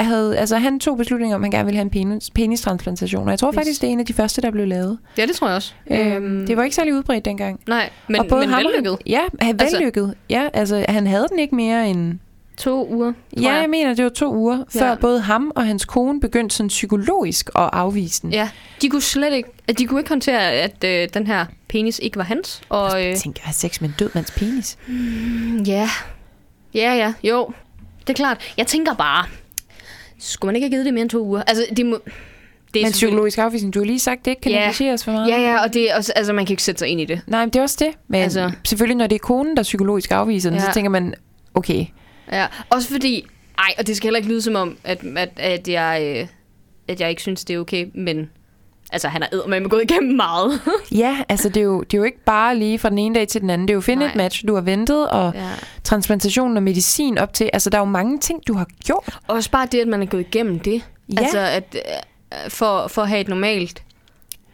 havde, altså han tog beslutningen om, at han gerne ville have en penis, penistransplantation. Og jeg tror Yes. faktisk, det er en af de første, der blev lavet. Ja, det tror jeg også. Øhm, det var ikke særlig udbredt dengang. Nej, men, og både men ham vellykket. Ja, han Altså- vellykket. Ja, altså han havde den ikke mere end... To uger, Ja, jeg. jeg mener, det var to uger, Ja. før både ham og hans kone begyndte sådan psykologisk at afvise den. Ja, de kunne slet ikke, at de kunne ikke håndtere, at øh, den her penis ikke var hans. Og, øh, Jeg tænker, at have sex med en død mands penis. ja, ja, ja, jo, det er klart. Jeg tænker bare, skulle man ikke have givet det mere end to uger? Altså, det må... Det er Men psykologisk afvisning, du har lige sagt, det ikke kan Ja. negligeres for meget. Ja, ja, og det er også, altså, man kan ikke sætte sig ind i det. Nej, men det er også det. Men Altså- altså, selvfølgelig, når det er konen, der psykologisk afviser den, Ja. så tænker man, okay, Ja, også fordi, ej, og det skal heller ikke lyde som om, at, at, at, jeg, øh, at jeg ikke synes, det er okay, men altså, han har med gået igennem meget. ja, altså det er, jo, det er jo ikke bare lige fra den ene dag til den anden. Det er jo finde Nej. et match, du har ventet, og ja. transplantation og medicin op til. Altså, der er jo mange ting, du har gjort. Også bare det, at man er gået igennem det. Ja. Altså, at, øh, for, for at have et normalt,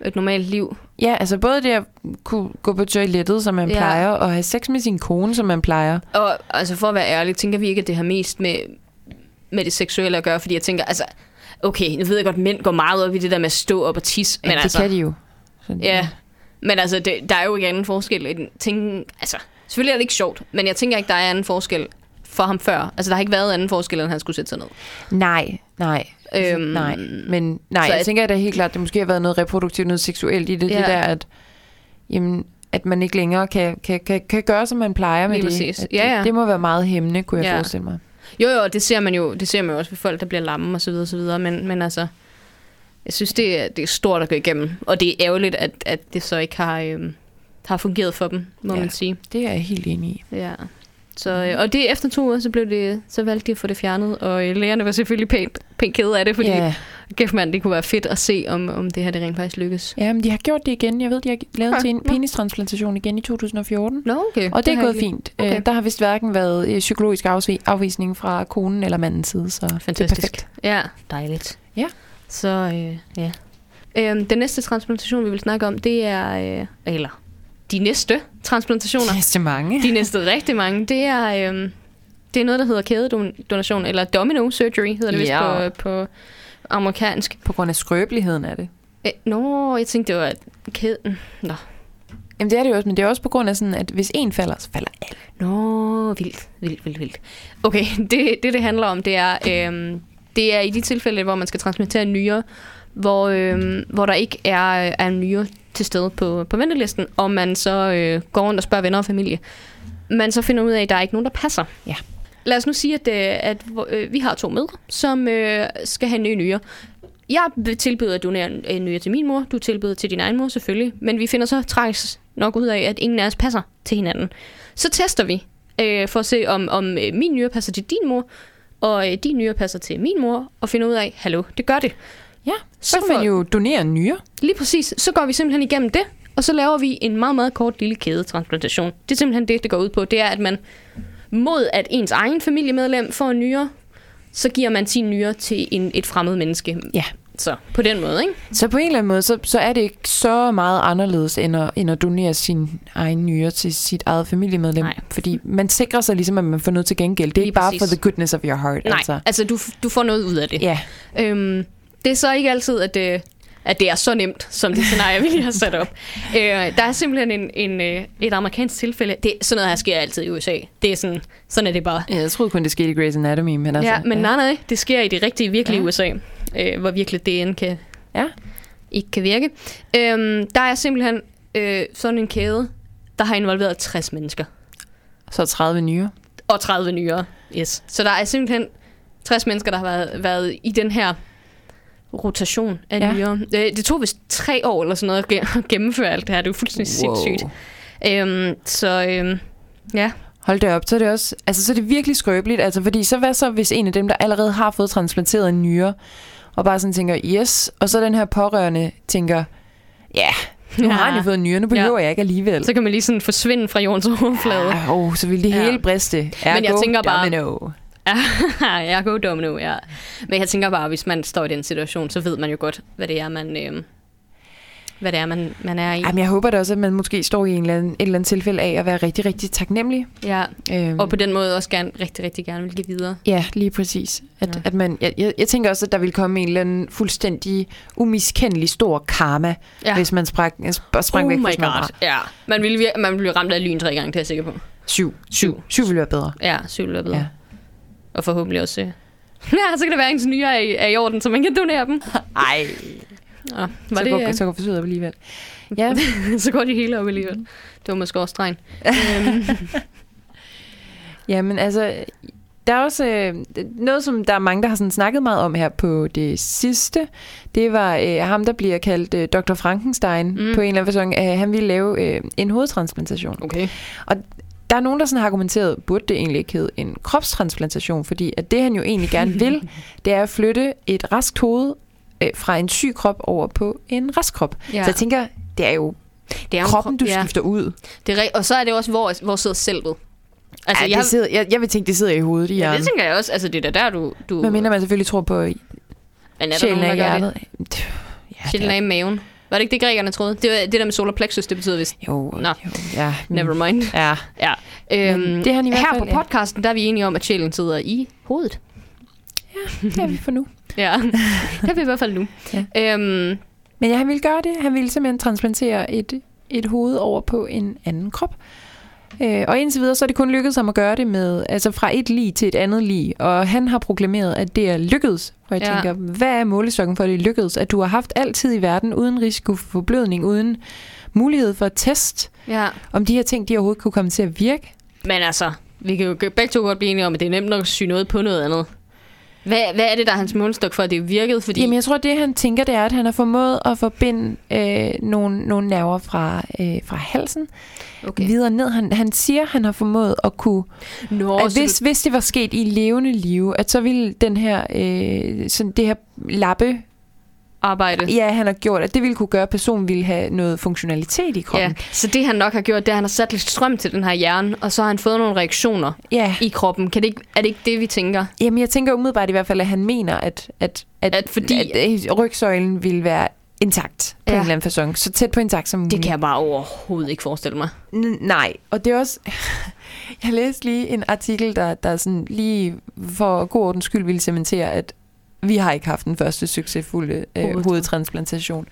et normalt liv. Ja, altså både det at kunne gå på toilettet, som man ja. plejer, og have sex med sin kone, som man plejer. Og altså, for at være ærlig, tænker vi ikke, at det har mest med, med det seksuelle at gøre, fordi jeg tænker, altså, okay, nu ved jeg godt, at mænd går meget op i det der med at stå op og tisse, men Men det altså, kan de jo. Så, Ja, men altså, det, der er jo ikke anden forskel. i den ting, altså, selvfølgelig er det ikke sjovt, men jeg tænker ikke, der er anden forskel for ham før. Altså, der har ikke været anden forskel, end han skulle sætte sig ned. Nej, nej. Øhm, nej, men nej, så jeg at- tænker, er helt klart, at det måske har været noget reproduktivt, noget seksuelt i det, ja. Ja. det der, at, jamen, at man ikke længere kan, kan, kan, kan gøre, som man plejer med Lige det. præcis. At Ja, ja. Det, det må være meget hæmmende, kunne jeg Ja. ja. forestille mig. Jo, jo, det ser man jo, det ser man jo også ved folk, der bliver lamme og så videre, og så videre, men, men altså, jeg synes, det er, det er stort at gå igennem, og det er ærgerligt, at, at det så ikke har, øhm, har fungeret for dem, må Ja. man sige. Det er jeg helt enig i. Ja. Så, øh, og det efter to uger, så, blev det, så valgte de at få det fjernet, og øh, lægerne var selvfølgelig pænt, pænt kede af det, fordi Ja. Kæft mand, det kunne være fedt at se, om, om det her det rent faktisk lykkes. ja, men de har gjort det igen. Jeg ved, de har lavet Ja, til en penistransplantation igen i 2014. Nå, okay. Og det, er har jeg gået ikke- fint. Okay. Okay. Der har vist hverken været øh, psykologisk afvisning fra konen eller mandens side, så det er Fantastisk. perfekt. Ja, dejligt. Ja. Så øh, ja. Øhm, den næste transplantation, vi vil snakke om, det er, øh, eller de næste transplantationer, Næste mange. de næste rigtig mange, det er, øh, det er noget, der hedder kædedonation, eller domino surgery, hedder det vist Ja. på, på amerikansk. På grund af skrøbeligheden af det. Øh, Nå, jeg tænkte, det var kæden. Nå. Jamen det er det jo også, men det er også på grund af sådan, at hvis en falder, så falder alle. Nå, vildt, vildt, vildt, vildt. Okay, det, det, det handler om, det er, øhm, det er i de tilfælde, hvor man skal transplantere en nyre, hvor, øhm, hvor der ikke er, er en nyre til stede på, på ventelisten, og man så øh, går rundt og spørger venner og familie. Man så finder ud af, at der er ikke nogen, der passer. Ja. Lad os nu sige, at, øh, at øh, vi har to mødre, som øh, skal have en ny nyre. Jeg vil tilbyde at donere en, nyre til min mor, du tilbyder til din egen mor selvfølgelig, men vi finder så tragisk nok ud af, at ingen af os passer til hinanden. Så tester vi øh, for at se, om, om øh, min nyre passer til din mor, og øh, din nyre passer til min mor, og finder ud af, hallo, det gør det. Ja, Så så kan man jo donere en nyre. Lige præcis. Så går vi simpelthen igennem det, og så laver vi en meget, meget kort lille kædetransplantation. Det er simpelthen det, det går ud på. Det er, at man mod at ens egen familiemedlem får en nyre, så giver man sin nyre til en, et fremmed menneske. Ja, Så på den måde, ikke? Så på en eller anden måde, så, så er det ikke så meget anderledes, end at, end at donere sin egen nyre til sit eget familiemedlem. Nej. Fordi man sikrer sig ligesom, at man får noget til gengæld. Det er Lige ikke bare præcis. for the goodness of your heart. Nej, Altså. altså du, du får noget ud af det. Ja, Øhm, det er så ikke altid, at det, at det er så nemt, som det scenarie, vi lige har sat op. Øh, der er simpelthen en, en, øh, et amerikansk tilfælde. Det, sådan noget her sker altid i USA. Det er sådan, sådan er det bare. Ja, jeg troede kun, det skete i Grey's Anatomy. Men altså, ja, men nej, nej, det sker i det rigtige, virkelige Ja. USA, øh, hvor virkelig DN kan, Ja. ikke kan virke. Øhm, der er simpelthen øh, sådan en kæde, der har involveret 60 mennesker. Så 30 nyere. Og 30 nyere, yes. Så der er simpelthen 60 mennesker, der har været, været i den her rotation af Ja. ja. nyere. Det, tog vist tre år eller sådan noget at ge- at gennemføre alt det her. Det er jo fuldstændig sindssygt. Øhm, så øhm, ja, Hold det op, så er det også, altså så er det virkelig skrøbeligt, altså fordi så hvad så, hvis en af dem, der allerede har fået transplanteret en nyre, og bare sådan tænker, yes, og så den her pårørende tænker, ja, nu Ja. har han jo fået en nyre, nu behøver Ja. jeg ikke alligevel. så kan man lige sådan forsvinde fra jordens overflade. Ja, oh, så vil det Ja. hele briste. Men jeg tænker bare- Domino. jeg er god domino, ja. Men jeg tænker bare, hvis man står i den situation, så ved man jo godt, hvad det er, man, øhm, hvad det er, man, man er i. Jamen, jeg håber da også, at man måske står i en eller anden, et eller andet tilfælde af at være rigtig, rigtig taknemmelig. Ja, Øhm, og på den måde også gerne, rigtig, rigtig gerne vil give videre. Ja, lige præcis. At, Ja. at man, jeg, jeg, jeg tænker også, at der vil komme en eller anden fuldstændig umiskendelig stor karma, Ja. hvis man sprang, sp- sprang oh væk fra god. rart. Ja, man ville, man ville blive ramt af lyn tre gange, det er jeg sikker på. Syv. Syv. Syv vil være bedre. Ja, syv ville være bedre. Ja. Og forhåbentlig også... øh, Ja, så kan det være, at ens nyere er, i- er i orden, så man kan donere dem. Ej. Nå, var så, det, går, øh, så går forsøget op alligevel. Ja, så går de hele op alligevel. Det var måske også stregen. øhm, ja, men altså, der er også øh, noget, som der er mange, der har sådan snakket meget om her på det sidste. Det var øh, ham, der bliver kaldt øh, Dr. Frankenstein Mm. på en eller anden fasong. Øh, han ville lave øh, en hovedtransplantation. okay. Der er nogen, der sådan har argumenteret, burde det egentlig ikke hedde en kropstransplantation, fordi at det, han jo egentlig gerne vil, det er at flytte et raskt hoved øh, fra en syg krop over på en rask krop. Ja. Ja. Så jeg tænker, det er jo det er kroppen, du krop- ja, skifter ud. det er, Og så er det også, hvor, hvor sidder selvet. Altså, ja, jeg, det sidder, jeg, jeg vil tænke, det sidder i hovedet i ja, hjernen. det tænker jeg også. Altså, det er der, du... du Men mindre man selvfølgelig tror på men er sjælen af gør det? hjertet. Ja, Sjælen er i maven. Var det ikke det, grækerne troede? Det, var, det der med solar plexus, det betyder vist... Jo, Nå. jo ja. Never mind. Ja, Ja. Øhm, Men det han i hvert her fald, på ja. podcasten, der er vi enige om, at sjælen sidder i hovedet. det er vi for nu. Ja, det er vi i hvert fald nu. Ja. Øhm, Men ja, han ville gøre det. Han ville simpelthen transplantere et, et hoved over på en anden krop. Øh, og indtil videre, så er det kun lykkedes ham at gøre det med, altså fra et lig til et andet lig. Og han har proklameret, at det er lykkedes. Og jeg Ja. tænker, hvad er målestokken for, at det er lykkedes? At du har haft altid i verden uden risiko for forblødning, uden mulighed for at teste, ja. om de her ting, de overhovedet kunne komme til at virke. Men altså, vi kan jo begge to godt blive enige om, at det er nemt nok at sy noget på noget andet. Hvad, hvad er det, der er hans målstok for, at det virkede? Fordi, Jamen, jeg tror, det han tænker, det er, at han har formået at forbinde øh, nogle, nogle nerver fra, øh, fra halsen okay. videre ned. Han, han siger, han har formået at kunne Nå, at hvis, hvis det var sket i levende liv, at så ville den her, øh, sådan det her lappe, du arbejde. ja, han har gjort, at det ville kunne gøre, at personen ville have noget funktionalitet i Ja, kroppen. så det han nok har gjort, det er, at han har sat lidt strøm til den her hjerne, og så har han fået nogle reaktioner Ja. i kroppen. Kan det ikke, er det ikke det, vi tænker? Jamen, jeg tænker umiddelbart i hvert fald, at han mener, at, at, at, At fordi- at, at rygsøjlen ville være intakt på Ja. en eller anden fasong. Så tæt på intakt som Det kan jeg bare overhovedet ikke forestille mig. N- nej, og det er også... jeg læste lige en artikel, der, der sådan lige for god ordens skyld ville cementere, at vi har ikke haft den første succesfulde øh, Hovedtran- hovedtransplantation.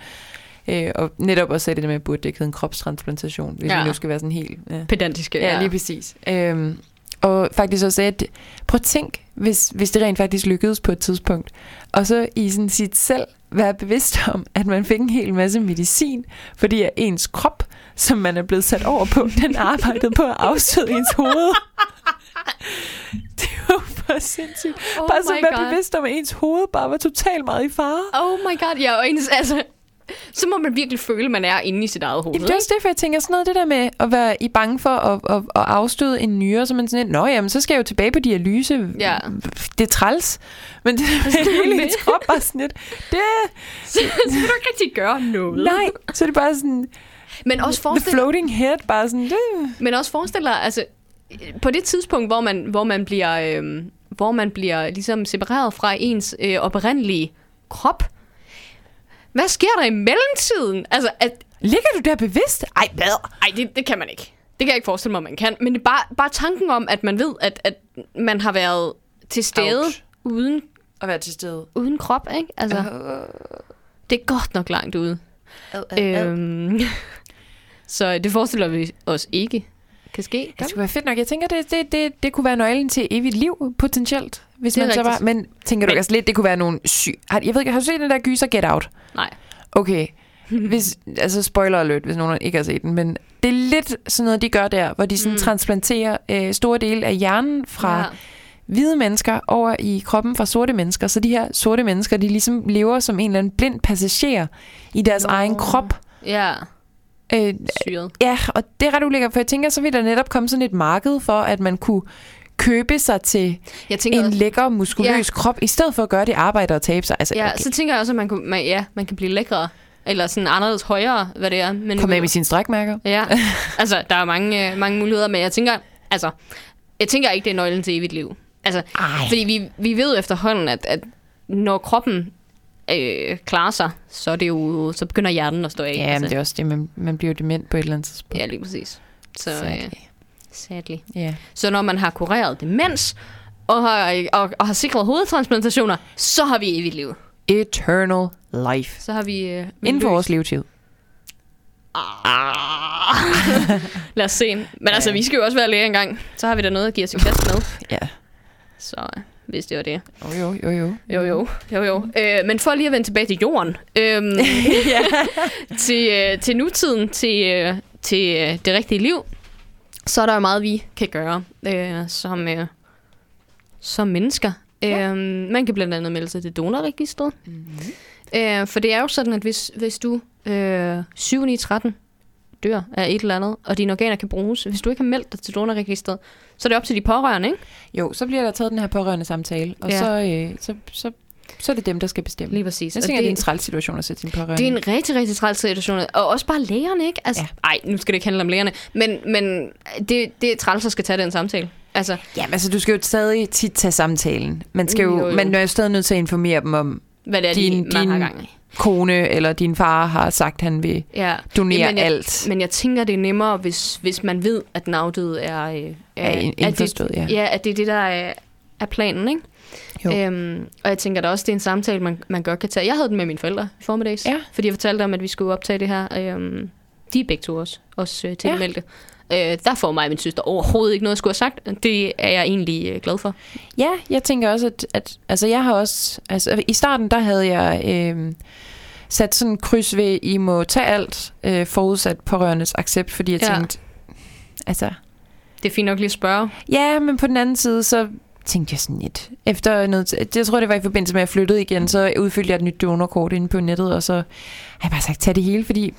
Øh, og netop også det der med, at burde det ikke hedde en kropstransplantation, hvis Ja. ja. vi nu skal være sådan helt... Ja, Pedantiske. ja lige præcis. Øhm, og faktisk også at prøv at tænk, hvis, hvis det rent faktisk lykkedes på et tidspunkt, og så i sådan sit selv være bevidst om, at man fik en hel masse medicin, fordi at ens krop, som man er blevet sat over på, den arbejdede på at afstøde ens hoved. Det er for sindssygt. Oh Bare så være bevidst om, at ens hoved bare var totalt meget i fare. Oh my god, ja, og ens, altså, så må man virkelig føle, at man er inde i sit eget hoved. Jamen, det er også derfor, jeg tænker sådan noget, det der med at være i bange for at, at, at afstøde en nyre, så man sådan lidt, nå jamen, så skal jeg jo tilbage på dialyse. Ja. Det er træls. Men det med hele ens krop bare sådan lidt, det, så, så kan du ikke rigtig gøre noget. nej, så er det bare sådan, Men også the forestil, floating head, bare sådan, det, men også forestil dig, altså, på det tidspunkt, hvor man, hvor man bliver, øh, hvor man bliver ligesom separeret fra ens øh, oprindelige krop, Hvad sker der i mellemtiden? Altså, at, Ligger du der bevidst? Ej, hvad? ej, det, det kan man ikke. Det kan jeg ikke forestille mig, man kan. Men det er bare, bare tanken om, at man ved, at, at man har været til stede Ouch. uden, At være til stede. uden krop, ikke? Altså, det er godt nok langt ude. Ad, ad, ad. Øhm, så det forestiller vi os ikke kan ske. Det skulle være fedt nok. Jeg tænker, det, det, det, det kunne være nøglen til evigt liv, potentielt. Hvis Det man så var, men tænker du også lidt, det kunne være nogle syg... Jeg ved ikke, har du set den der gyser Get Out? Nej. Okay. Hvis, altså spoiler alert, hvis nogen ikke har set den, men det er lidt sådan noget, de gør der, hvor de sådan Mm. transplanterer øh, store dele af hjernen fra Ja. hvide mennesker over i kroppen fra sorte mennesker. Så de her sorte mennesker, de ligesom lever som en eller anden blind passager i deres. Nå. egen krop. Ja, Øh, syret. Ja, og det er ret ulækkert, for jeg tænker, så vil der netop komme sådan et marked for, at man kunne købe sig til Jeg tænker en også, lækker, muskuløs Ja. krop, i stedet for at gøre det arbejde og tabe sig. Altså, ja, okay. så tænker jeg også, at man, kunne, man, ja, man kan blive lækre. Eller sådan anderledes højere, hvad det er. Men Kom af med sine strækmærker. Ja, altså, der er mange, øh, mange muligheder, men jeg tænker, altså, jeg tænker ikke, det er nøglen til evigt liv. Altså, Ej. fordi vi, vi ved efterhånden, at, at når kroppen øh, klarer sig, så, er det jo, så begynder hjernen at stå af. Ja, altså, men det er også det, man, man bliver dement på et eller andet tidspunkt. ja lige præcis. Så, øh, Sadly. sadly. Ja. så når man har kureret demens, og har, og, og har sikret hovedtransplantationer, så har vi evigt liv. Eternal life. Så har vi... Øh, Inden for vores levetid. Ah. Lad os se. Men altså, vi skal jo også være læger engang. Så har vi da noget at give os i kast med. Ja. Så øh, hvis det var det. Jo, jo, jo, jo. Jo, jo. jo, jo. Øh, men for lige at vende tilbage til jorden. Øhm, ja. til, øh, til nutiden, til, øh, til øh, det rigtige liv, så er der jo meget, vi kan gøre øh, som, øh, som mennesker. Ja. Øh, man kan blandt andet melde sig til donorregistret. Mm-hmm. Øh, for det er jo sådan, at hvis, hvis du øh, 7 9 13 dør af et eller andet, og dine organer kan bruges, hvis du ikke har meldt dig til donorregistret, så er det op til de pårørende, ikke? Jo, så bliver der taget den her pårørende samtale, og Ja. så, øh, så, så, så er det dem, der skal bestemme. Lige præcis. Jeg tænker, det, det er en træls situation at sætte sin pårørende. det er en rigtig, rigtig træls situation. Og også bare lægerne, ikke? Altså, Ja. Ej, nu skal det ikke handle om lægerne. Men, men det, det er træls at skal tage den samtale. Altså, Ja, men altså, du skal jo stadig tit tage samtalen. Man, skal jo, Jo, jo. man er jo stadig nødt til at informere dem om, hvad det er, Din- de, man har din- gang i. kone eller din far har sagt, at han vil Ja. donere Jamen, jeg- alt. Men jeg tænker, det er nemmere, hvis, hvis man ved, at den afdøde er... Øh, er, Er at indforstået, ja. Ja, at det er det, der er, er planen, ikke? Jo. Øhm, og jeg tænker da også, det er en samtale, man, man godt kan tage. Jeg havde den med mine forældre i formiddags, Ja. fordi jeg fortalte dem, at vi skulle optage det her. Øhm, de er begge to også, også øh, tilmeldte. Ja. Øh, der får mig og min søster overhovedet ikke noget at skulle have sagt. Det er jeg egentlig øh, glad for. Ja, jeg tænker også, at, at altså jeg har også, altså i starten, der havde jeg øh, sat sådan en kryds ved, I må tage alt, øh, forudsat pårørendes accept, fordi jeg Ja. tænkte, altså, Det er fint nok lige at spørge. ja, men på den anden side, så tænkte jeg sådan lidt, efter noget, jeg tror, det var i forbindelse med, at jeg flyttede igen, så udfyldte jeg et nyt donorkort inde på nettet, og så har jeg bare sagt, tag det hele, fordi,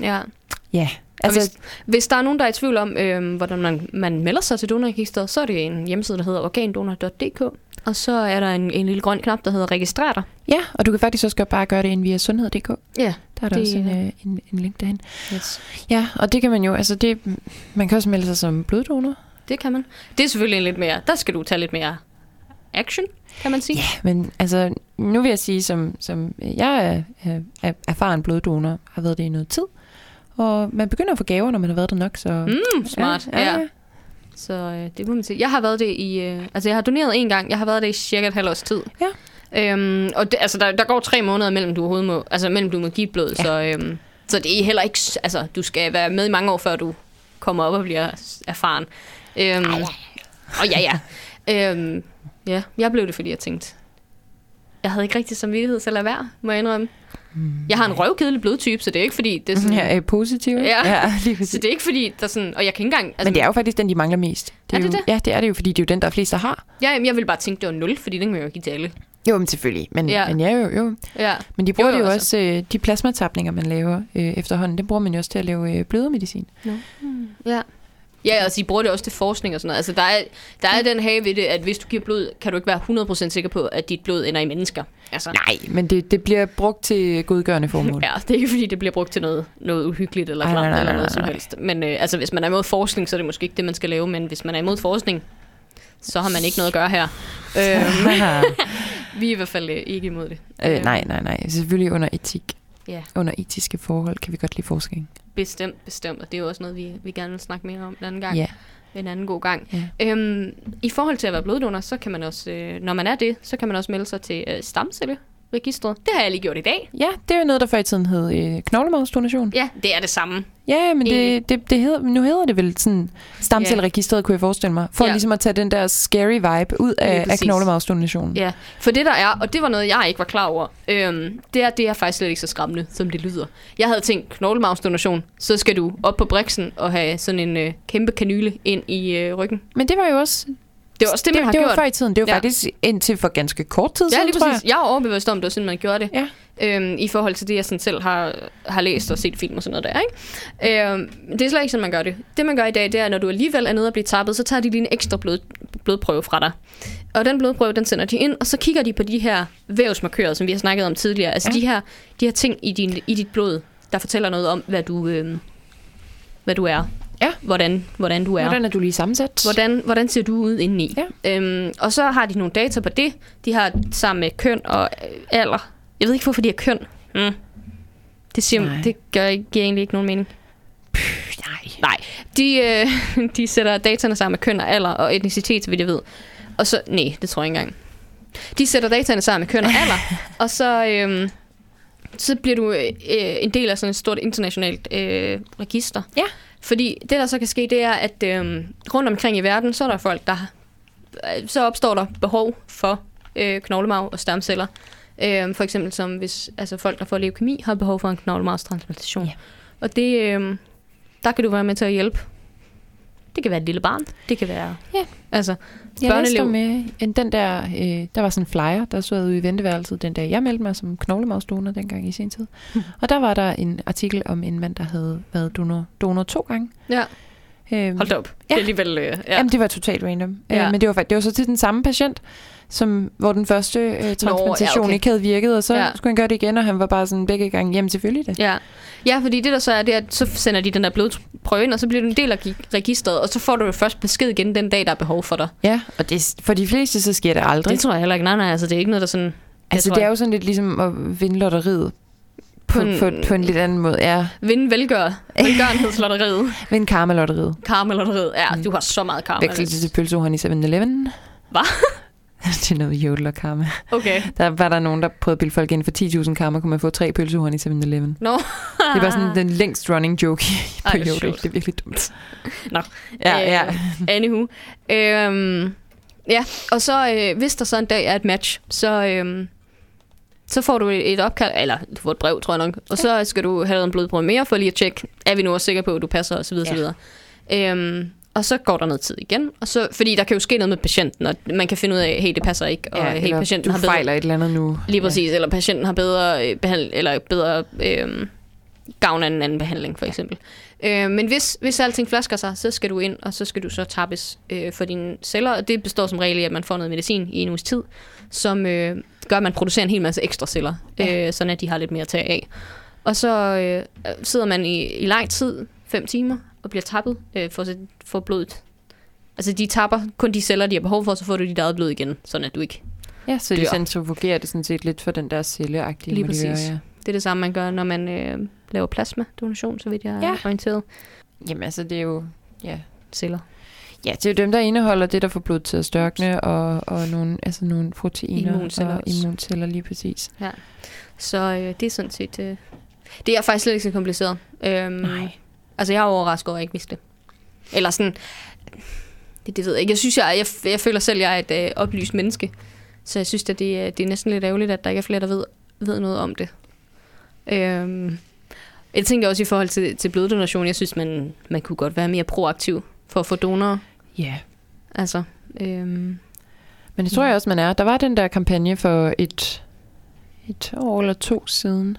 Ja. Ja, Altså, hvis, hvis der er nogen, der er i tvivl om, øh, hvordan man, man melder sig til donorregisteret, så er det en hjemmeside, der hedder organdonor.dk. Og så er der en, en lille grøn knap, der hedder registrer dig. ja, og du kan faktisk også bare gøre det ind via sundhed.dk. Ja. Der er der Det også en, øh, en, en link derhen. Yes. Ja, og det kan man jo, altså det, man kan også melde sig som bloddonor. Det kan man. Det er selvfølgelig en lidt mere, der skal du tage lidt mere action, kan man sige. Ja, men altså, nu vil jeg sige, som, som jeg er, er, er erfaren bloddonor, har været det i noget tid, og man begynder at få gaver, når man har været der nok, så... Mm, smart. Ja, ja. Så øh, det må man sige. Jeg har været det i, øh, altså jeg har doneret en gang, jeg har været det i cirka et halvt års tid. Ja. Øhm, og det, altså der, der går tre måneder mellem du overhovedet må, altså mellem du må give blod, Ja. så, øhm, så det er heller ikke, altså du skal være med i mange år, før du kommer op og bliver erfaren. Øhm, og ja, ja. Øhm, ja, jeg blev det, fordi jeg tænkte, jeg havde ikke rigtig samvittighed til at lade være, må jeg indrømme. Jeg har en røvkedelig blodtype, så det er ikke fordi, det er sådan, Ja, er positiv. ikke? Ja. ja lige så præcis. det er ikke fordi, der er sådan, og jeg kan ikke engang, altså, Men det er jo faktisk den, de mangler mest. Er det jo, det? Ja, det er det jo, fordi det er jo den, der er flest, der har. Ja, jamen, jeg vil bare tænke, det var 0, fordi den kan man jo give til alle. Jo, men selvfølgelig. Men Ja. men ja jo, jo. Ja, Men de bruger Jo, jo, jo, det altså. også, øh, de plasmatapninger, man laver øh, efterhånden, det bruger man jo også til at lave øh, blødermedicin. ja. Ja, altså, de bruger det også til forskning og sådan noget. Altså, der er, der er den have ved det, at hvis du giver blod, kan du ikke være 100% sikker på, at dit blod ender i mennesker. Altså, Nej, men det, det bliver brugt til godgørende formål. Ja, det er ikke fordi, det bliver brugt til noget, noget uhyggeligt eller klamt nej, eller nej, noget som helst. Men øh, altså, hvis man er imod forskning, så er det måske ikke det, man skal lave. Men hvis man er imod forskning, så har man ikke noget at gøre her. Øh, vi er i hvert fald øh, ikke imod det. øh, nej, nej, nej. Selvfølgelig under etik. Ja, Under etiske forhold kan vi godt lide forskning. Bestemt, bestemt. Og det er jo også noget, vi, vi gerne vil snakke mere om en anden gang. Ja. En anden god gang. ja. Øhm, I forhold til at være bloddonor, så kan man også, øh, når man er det, så kan man også melde sig til øh, stamcelleregistret. Det har jeg lige gjort i dag. Ja, det er jo noget, der før i tiden hed øh, knoglemadsdonation. Ja, det er det samme. Ja, men det, det, det hedder, nu hedder det vel sådan stamcelleregistret, kunne jeg forestille mig. For Ja. ligesom at tage den der scary vibe ud af, af præcis. knoglemadsdonationen. Ja, for det der er, og det var noget, jeg ikke var klar over, øhm, det er, det er faktisk slet ikke så skræmmende, som det lyder. Jeg havde tænkt, knoglemavsdonation, så skal du op på briksen og have sådan en øh, kæmpe kanyle ind i øh, ryggen. Men det var jo også Det var også det, man har det gjort. var før i tiden. Det var Ja. ja. faktisk indtil for ganske kort tid Ja, siden, lige tror præcis. Jeg. jeg er overbevist om, det var sådan, man gjorde det. Ja. Øhm, I forhold til det, jeg sådan selv har, har læst og set film og sådan noget der, ikke? Øhm, det er slet ikke sådan, man gør det. Det, man gør i dag, det er, når du alligevel er nede og bliver tappet, så tager de lige en ekstra blod, blodprøve fra dig. Og den blodprøve, den sender de ind, og så kigger de på de her vævsmarkører, som vi har snakket om tidligere. Altså Ja. de, her, de her ting i, din, i dit blod, der fortæller noget om, hvad du, øhm, hvad du er. Ja. Hvordan, hvordan du er. Hvordan er du lige sammensat? Hvordan, hvordan ser du ud indeni? Ja. Øhm, og så har de nogle data på det. De har sammen med køn og øh, alder. Jeg ved ikke, hvorfor de har køn. Mm. Det, siger, Nej. det gør, giver egentlig ikke nogen mening. Nej. Nej, de, øh, de sætter dataene sammen med køn og alder og etnicitet, så vidt jeg ved. Og så, nej, det tror jeg ikke engang. De sætter dataene sammen med køn og alder, og så, øhm, så bliver du øh, en del af sådan et stort internationalt øh, register. Ja. Fordi det, der så kan ske, det er, at øh, rundt omkring i verden, så er der folk, der øh, så opstår der behov for øh, knoglemarv og stamceller. Øh, for eksempel som hvis altså folk, der får leukemi, har behov for en knoglemarvstransplantation. Ja. Og det, øh, der kan du være med til at hjælpe. Det kan være et lille barn. Det kan være... Ja. Altså, Jeg børnelev. om, øh, en- den der, øh, der var sådan en flyer, der stod ude i venteværelset den dag, jeg meldte mig som knoglemadsdonor dengang i sin tid. Og der var der en artikel om en mand, der havde været donor, donor to gange. Ja. Øhm, hold op. Ja. Det er alligevel... Øh, ja. Ja. Jamen, det var totalt random. Ja. Ja. Øh, men det var, faktisk- det var så til den samme patient, som, hvor den første øh, transplantation okay. ikke havde virket, og så Ja. ja. skulle han gøre det igen, og han var bare sådan begge gange, jamen selvfølgelig det. Ja. ja, fordi det der så er, det er, at så sender de den der blodprøve ind, og så bliver du en del af gi- registret, og så får du jo først besked igen den dag, der er behov for dig. Ja, og det, for de fleste, så sker det aldrig. Det tror jeg heller ikke. Nej, nej, altså det er ikke noget, der sådan... altså, det er jo sådan lidt ligesom at vinde lotteriet. På, en- på, på en lidt anden måde. Ja, Vinde velgør. Velgørenhedslotteriet. vinde karma-lotteriet. Karma-lotteriet. Ja, Mm. du har så meget karma. Det til pølsehorn i 7-Eleven. Hvad? det er noget jodel og karma. Okay. Der var der nogen, der prøvede at bilde folk ind for 10.000 karma, kunne man få tre pølsehorn i 7-Eleven. Nå. Det var sådan den længst running joke Ej, på hvor jodel. sjovt. Det er virkelig dumt. Nå. Ja, Øh, ja. Anywho. Øhm, ja, og så øh, hvis der så en dag er et match, så, øhm, så får du et opkald, eller du får et brev, tror jeg nok, og så skal du have en blodprøve mere for lige at tjekke, er vi nu også sikre på, at du passer, og så videre, Ja. videre. Øhm, og så går der noget tid igen, og så, fordi der kan jo ske noget med patienten, og man kan finde ud af, hey, det passer ikke, og hey, eller patienten har bedre, fejler et eller andet nu. lige præcis, eller patienten har bedre øh, behandling, eller bedre øh, gavn af en anden behandling, for eksempel. Øh, men hvis, hvis alting flasker sig, så skal du ind, og så skal du så tappes øh, for dine celler, og det består som regel i, at man får noget medicin i en uges tid, som øh, gør, at man producerer en hel masse ekstra celler, Ja. øh, sådan at de har lidt mere at tage af. Og så øh, sidder man i, i lang tid, fem timer, og bliver tappet øh, for, for blodet. Altså, de tapper kun de celler, de har behov for, så får du dit eget blod igen, sådan at du ikke Ja, så de dør. centrifugerer det sådan set lidt for den der celleagtige Lige præcis. Ja. Det er det samme, man gør, når man øh, laver plasma-donation, så vidt jeg er Ja. orienteret. Jamen altså, det er jo... Ja. Celler. ja, det er jo dem, der indeholder det, der får blod til at størkne, og, og nogle, altså nogle proteiner Immunceller og også. immunceller lige præcis. Så øh, det er sådan set... Øh, det er faktisk slet ikke så kompliceret. Øhm, Nej. Altså, jeg er overrasket over, at jeg ikke vidste det. Eller sådan... Det, det ved jeg ikke. Jeg synes, jeg, jeg, jeg føler selv, jeg er et øh, oplyst menneske. Så jeg synes, at det, er- det er næsten lidt ærgerligt, at der ikke er flere, der ved, ved noget om det. Øhm, jeg tænker også i forhold til, til bloddonation, jeg synes, man, man kunne godt være mere proaktiv for at få donorer. Ja. Altså, øhm, Men det tror jeg også, man er. Der var den der kampagne for et, et år eller to siden,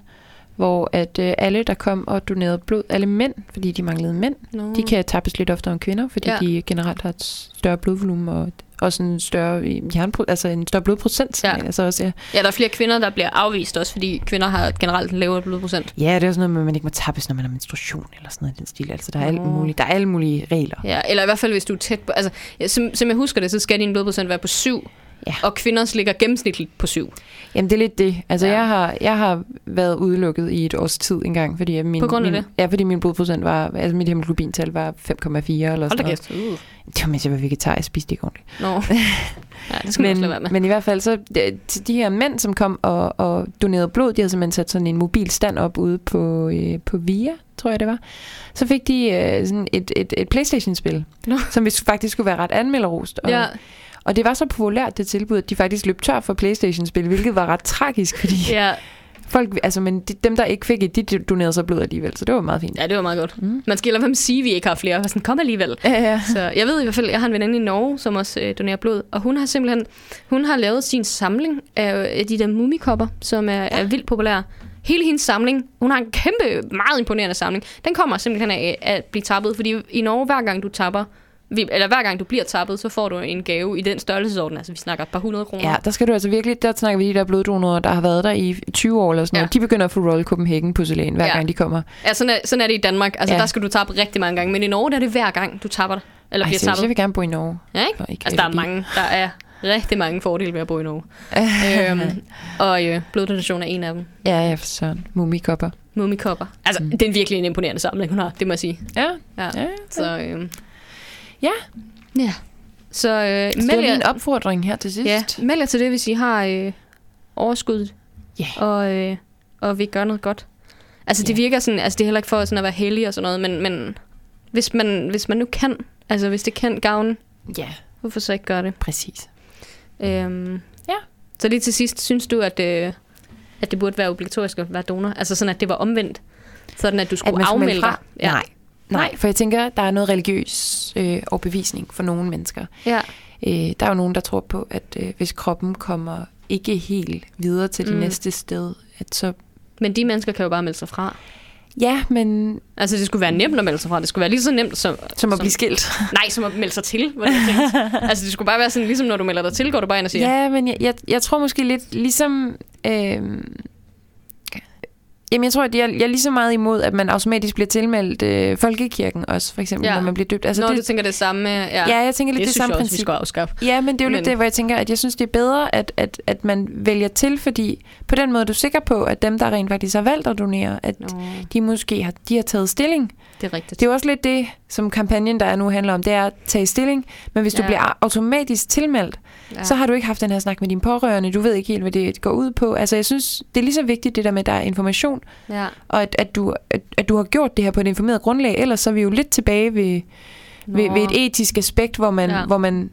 hvor at øh, alle, der kom og donerede blod, alle mænd, fordi de manglede mænd, no. de kan tappes lidt oftere end kvinder, fordi Ja. de generelt har et større blodvolumen og også en større jernpro- altså en større blodprocent. Ja. Altså også, ja. Ja, der er flere kvinder, der bliver afvist også, fordi kvinder har generelt en lavere blodprocent. ja, det er også noget med, at man ikke må tappes, når man har menstruation eller sådan noget i den stil. Altså, der er, alt Nå. muligt, der er alle mulige regler. Ja, eller i hvert fald, hvis du er tæt på... Altså, ja, som, som jeg husker det, så skal din blodprocent være på 7, Ja. og kvinders ligger gennemsnitligt på 7. Jamen, det er lidt det. Altså, Ja. jeg, har, jeg har været udelukket i et års tid engang, fordi at min, På grund af min, det? Ja, fordi min blodprocent var, altså mit hemoglobintal var 5,4 eller sådan Hold da noget. kæft. Uh. Det var, mens jeg var vegetar, jeg spiste ikke ordentligt. Nå. ja, det skal også lade være med. Men, men i hvert fald, så de, her mænd, som kom og, og donerede blod, de havde simpelthen sat sådan en mobil stand op ude på, øh, på VIA, tror jeg det var. Så fik de øh, sådan et, et, et Playstation-spil, Nå. som vi faktisk skulle være ret anmelderost. Og, Ja, og det var så populært, det tilbud, at de faktisk løb tør for Playstation-spil, hvilket var ret tragisk, fordi ja, folk, altså, men de, dem, der ikke fik et, de donerede så blod alligevel, så det var meget fint. ja, det var meget godt. Mm. Man skal være med at sige, at vi ikke har flere. Og sådan, kom alligevel. Ja, ja. Så jeg ved i hvert fald, jeg har en veninde i Norge, som også øh, donerer blod, og hun har simpelthen hun har lavet sin samling af, af de der mumikopper, som er, er vildt populære. Hele hendes samling, hun har en kæmpe, meget imponerende samling, den kommer simpelthen af at blive tappet, fordi i Norge, hver gang du tapper, eller hver gang du bliver tappet, så får du en gave i den størrelsesorden. Altså, vi snakker et par hundrede kroner. Ja, der skal du altså virkelig, der snakker vi de der bloddonorer, der har været der i 20 år eller sådan Ja. noget. De begynder at få Royal Copenhagen porcelæn, hver Ja. gang de kommer. Ja, sådan er, sådan er det i Danmark. Altså, Ja. der skal du tappe rigtig mange gange. Men i Norge, der er det hver gang, du tapper dig. Eller Ej, bliver tappet. jeg vil gerne bo i Norge. Ja, ikke? Ikke Altså, der er mange, der er rigtig mange fordele ved at bo i Norge. øhm, og øh, bloddonation er en af dem. Ja, ja, for søren. Mumikopper. Mumikopper. Altså, mm. det er virkelig en imponerende samling, hun har, det må jeg sige. Ja, Ja. ja. Så, øh, Ja. ja. Så øh, Så det meld, lige en jer, opfordring her til sidst. ja, meld jer til det, hvis I har øh, overskud. Ja. Og, øh, og vi gør noget godt. Altså, det Ja. virker sådan, altså det er heller ikke for sådan at være heldig og sådan noget, men, men hvis, man, hvis man nu kan, altså hvis det kan gavne, Ja, hvorfor så ikke gøre det? præcis. Øhm, Ja. Så lige til sidst, synes du, at, øh, at det burde være obligatorisk at være donor? Altså sådan, at det var omvendt? Sådan, at du skulle melde afmelde dig? Ja. Nej. Nej, for jeg tænker, der er noget religiøs øh, overbevisning for nogle mennesker. Ja. Øh, der er jo nogen, der tror på, at øh, hvis kroppen kommer ikke helt videre til det Mm. næste sted, at så... Men de mennesker kan jo bare melde sig fra. Ja, men Altså, det skulle være nemt at melde sig fra. Det skulle være lige så nemt som... som at blive skilt. Nej, som at melde sig til, var det, jeg. Altså, det skulle bare være sådan, ligesom når du melder dig til, går du bare ind og siger... Ja, men jeg, jeg, jeg tror måske lidt ligesom... Øh, jamen, jeg tror, at jeg, jeg er lige så meget imod, at man automatisk bliver tilmeldt øh, folkekirken også, for eksempel, Ja. når man bliver døbt. Altså, når det, du tænker det samme... Ja, ja, jeg tænker lidt det, det, synes samme jeg også, vi princip. skulle afskaffe. Ja, men det er jo Men- lidt det, hvor jeg tænker, at jeg synes, det er bedre, at, at, at man vælger til, fordi på den måde er du sikker på, at dem, der rent faktisk har valgt at donere, at Nå, de måske har, de har taget stilling. det er rigtigt. Det er jo også lidt det, som kampagnen, der er nu, handler om, det er at tage stilling. Men hvis du Ja. bliver automatisk tilmeldt, ja. så har du ikke haft den her snak med dine pårørende. Du ved ikke helt, hvad det går ud på. Altså, jeg synes, det er lige så vigtigt, det der med, at der er information, Ja. og at, at, du, at, at du har gjort det her på et informeret grundlag. Ellers så er vi jo lidt tilbage ved, ved, Nå. ved et etisk aspekt, hvor man, Ja. hvor man,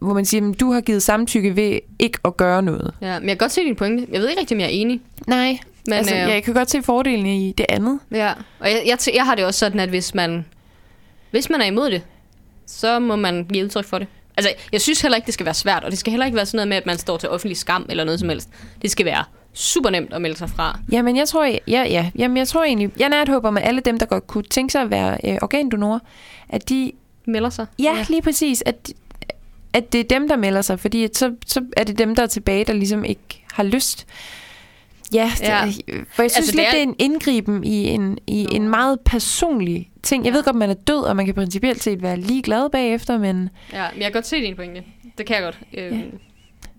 hvor man siger, at du har givet samtykke ved ikke at gøre noget. Ja, men jeg kan godt se din pointe. Jeg ved ikke rigtig, om jeg er enig. Nej, Men, altså, øh, jeg kan godt se fordelene i det andet. Ja, og jeg, jeg, jeg har det også sådan, at hvis man, hvis man er imod det, så må man give udtryk for det. Altså, jeg synes heller ikke, det skal være svært, og det skal heller ikke være sådan noget med, at man står til offentlig skam eller noget som helst. Det skal være super nemt at melde sig fra. Jamen, jeg tror, ja, ja, jamen, jeg tror egentlig, jeg nært håber med alle dem, der godt kunne tænke sig at være øh, organdonorer, at de, Melder sig. ja, ja, lige præcis, at, at det er dem, der melder sig, fordi så, så er det dem, der er tilbage, der ligesom ikke har lyst. Ja, det, Ja. for jeg synes Altså, altså, det lidt, er- det er en indgriben i en, i Nå. en meget personlig ting. Jeg Ja. ved godt, man er død, og man kan principielt set være ligeglad bagefter, men Ja, men jeg kan godt se din pointe. Det kan jeg godt. Øhm, Ja.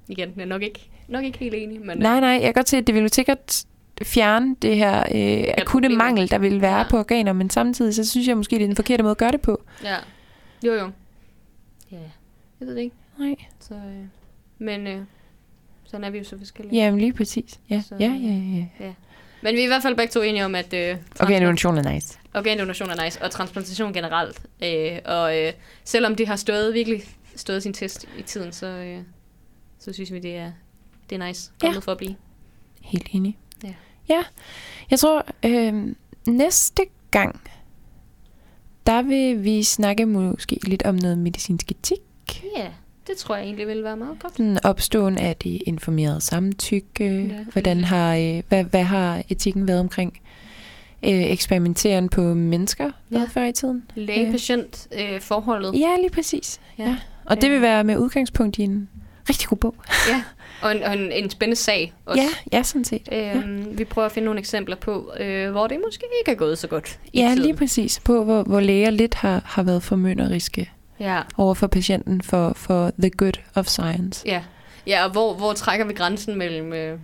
Igen, jeg er nok ikke, nok ikke helt enig, men... nej, nej, jeg kan godt se, at det vil jo sikkert fjerne det her øh, akutte mangel, der vil være Ja. ja. på organer, men samtidig så synes jeg måske, det er den forkerte måde at gøre det på. Ja. Jo, jo. Ja, jeg ved det ikke. Nej. Så, øh, men øh, sådan er vi jo så forskellige. Jamen lige præcis. Ja, Så- ja, ja, ja. Men vi er i hvert fald begge to enige om, at øh, Okay, donation er nice. organdonation er nice, og transplantation generelt. Øh, og øh, selvom det har stået virkelig stået sin test i tiden, så, øh, så synes vi, det er, det er nice Ja. kommet for at blive. Helt enig. Ja. ja. Jeg tror, øh, næste gang, der vil vi snakke måske lidt om noget medicinsk etik. Ja, det tror jeg egentlig ville være meget godt. Opståen af det informerede samtykke. Ja. Ja. Hvordan har, øh, hvad, hvad har etikken været omkring øh, eksperimenteren på mennesker Ja. ja. før i tiden? Læge-patient-forholdet. Ja, lige præcis. Ja. Ja. Og det vil være med udgangspunkt i en rigtig god bog. ja. Og, en, og en, en spændende sag også. Ja, ja, sådan set. Ja. Øhm, Vi prøver at finde nogle eksempler på, øh, hvor det måske ikke er gået så godt. Ja, tiden. lige præcis. På, hvor, hvor læger lidt har, har været formynderiske Ja, over for patienten for, for the good of science. ja. Ja, og hvor, hvor trækker vi grænsen mellem, øh,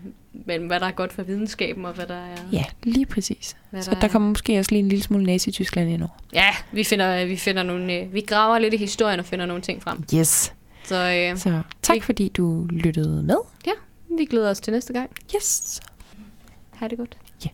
mellem, hvad der er godt for videnskaben, og hvad der er... Ja, lige præcis. Hvad Så der der er- kommer måske også lige en lille smule Nazi-Tyskland ind over. Ja, vi finder, vi finder nogle... Øh, vi graver lidt i historien og finder nogle ting frem. Yes. Så øh, Så tak fordi du lyttede med. ja, vi glæder os til næste gang. Yes. Ha' det godt. Ja.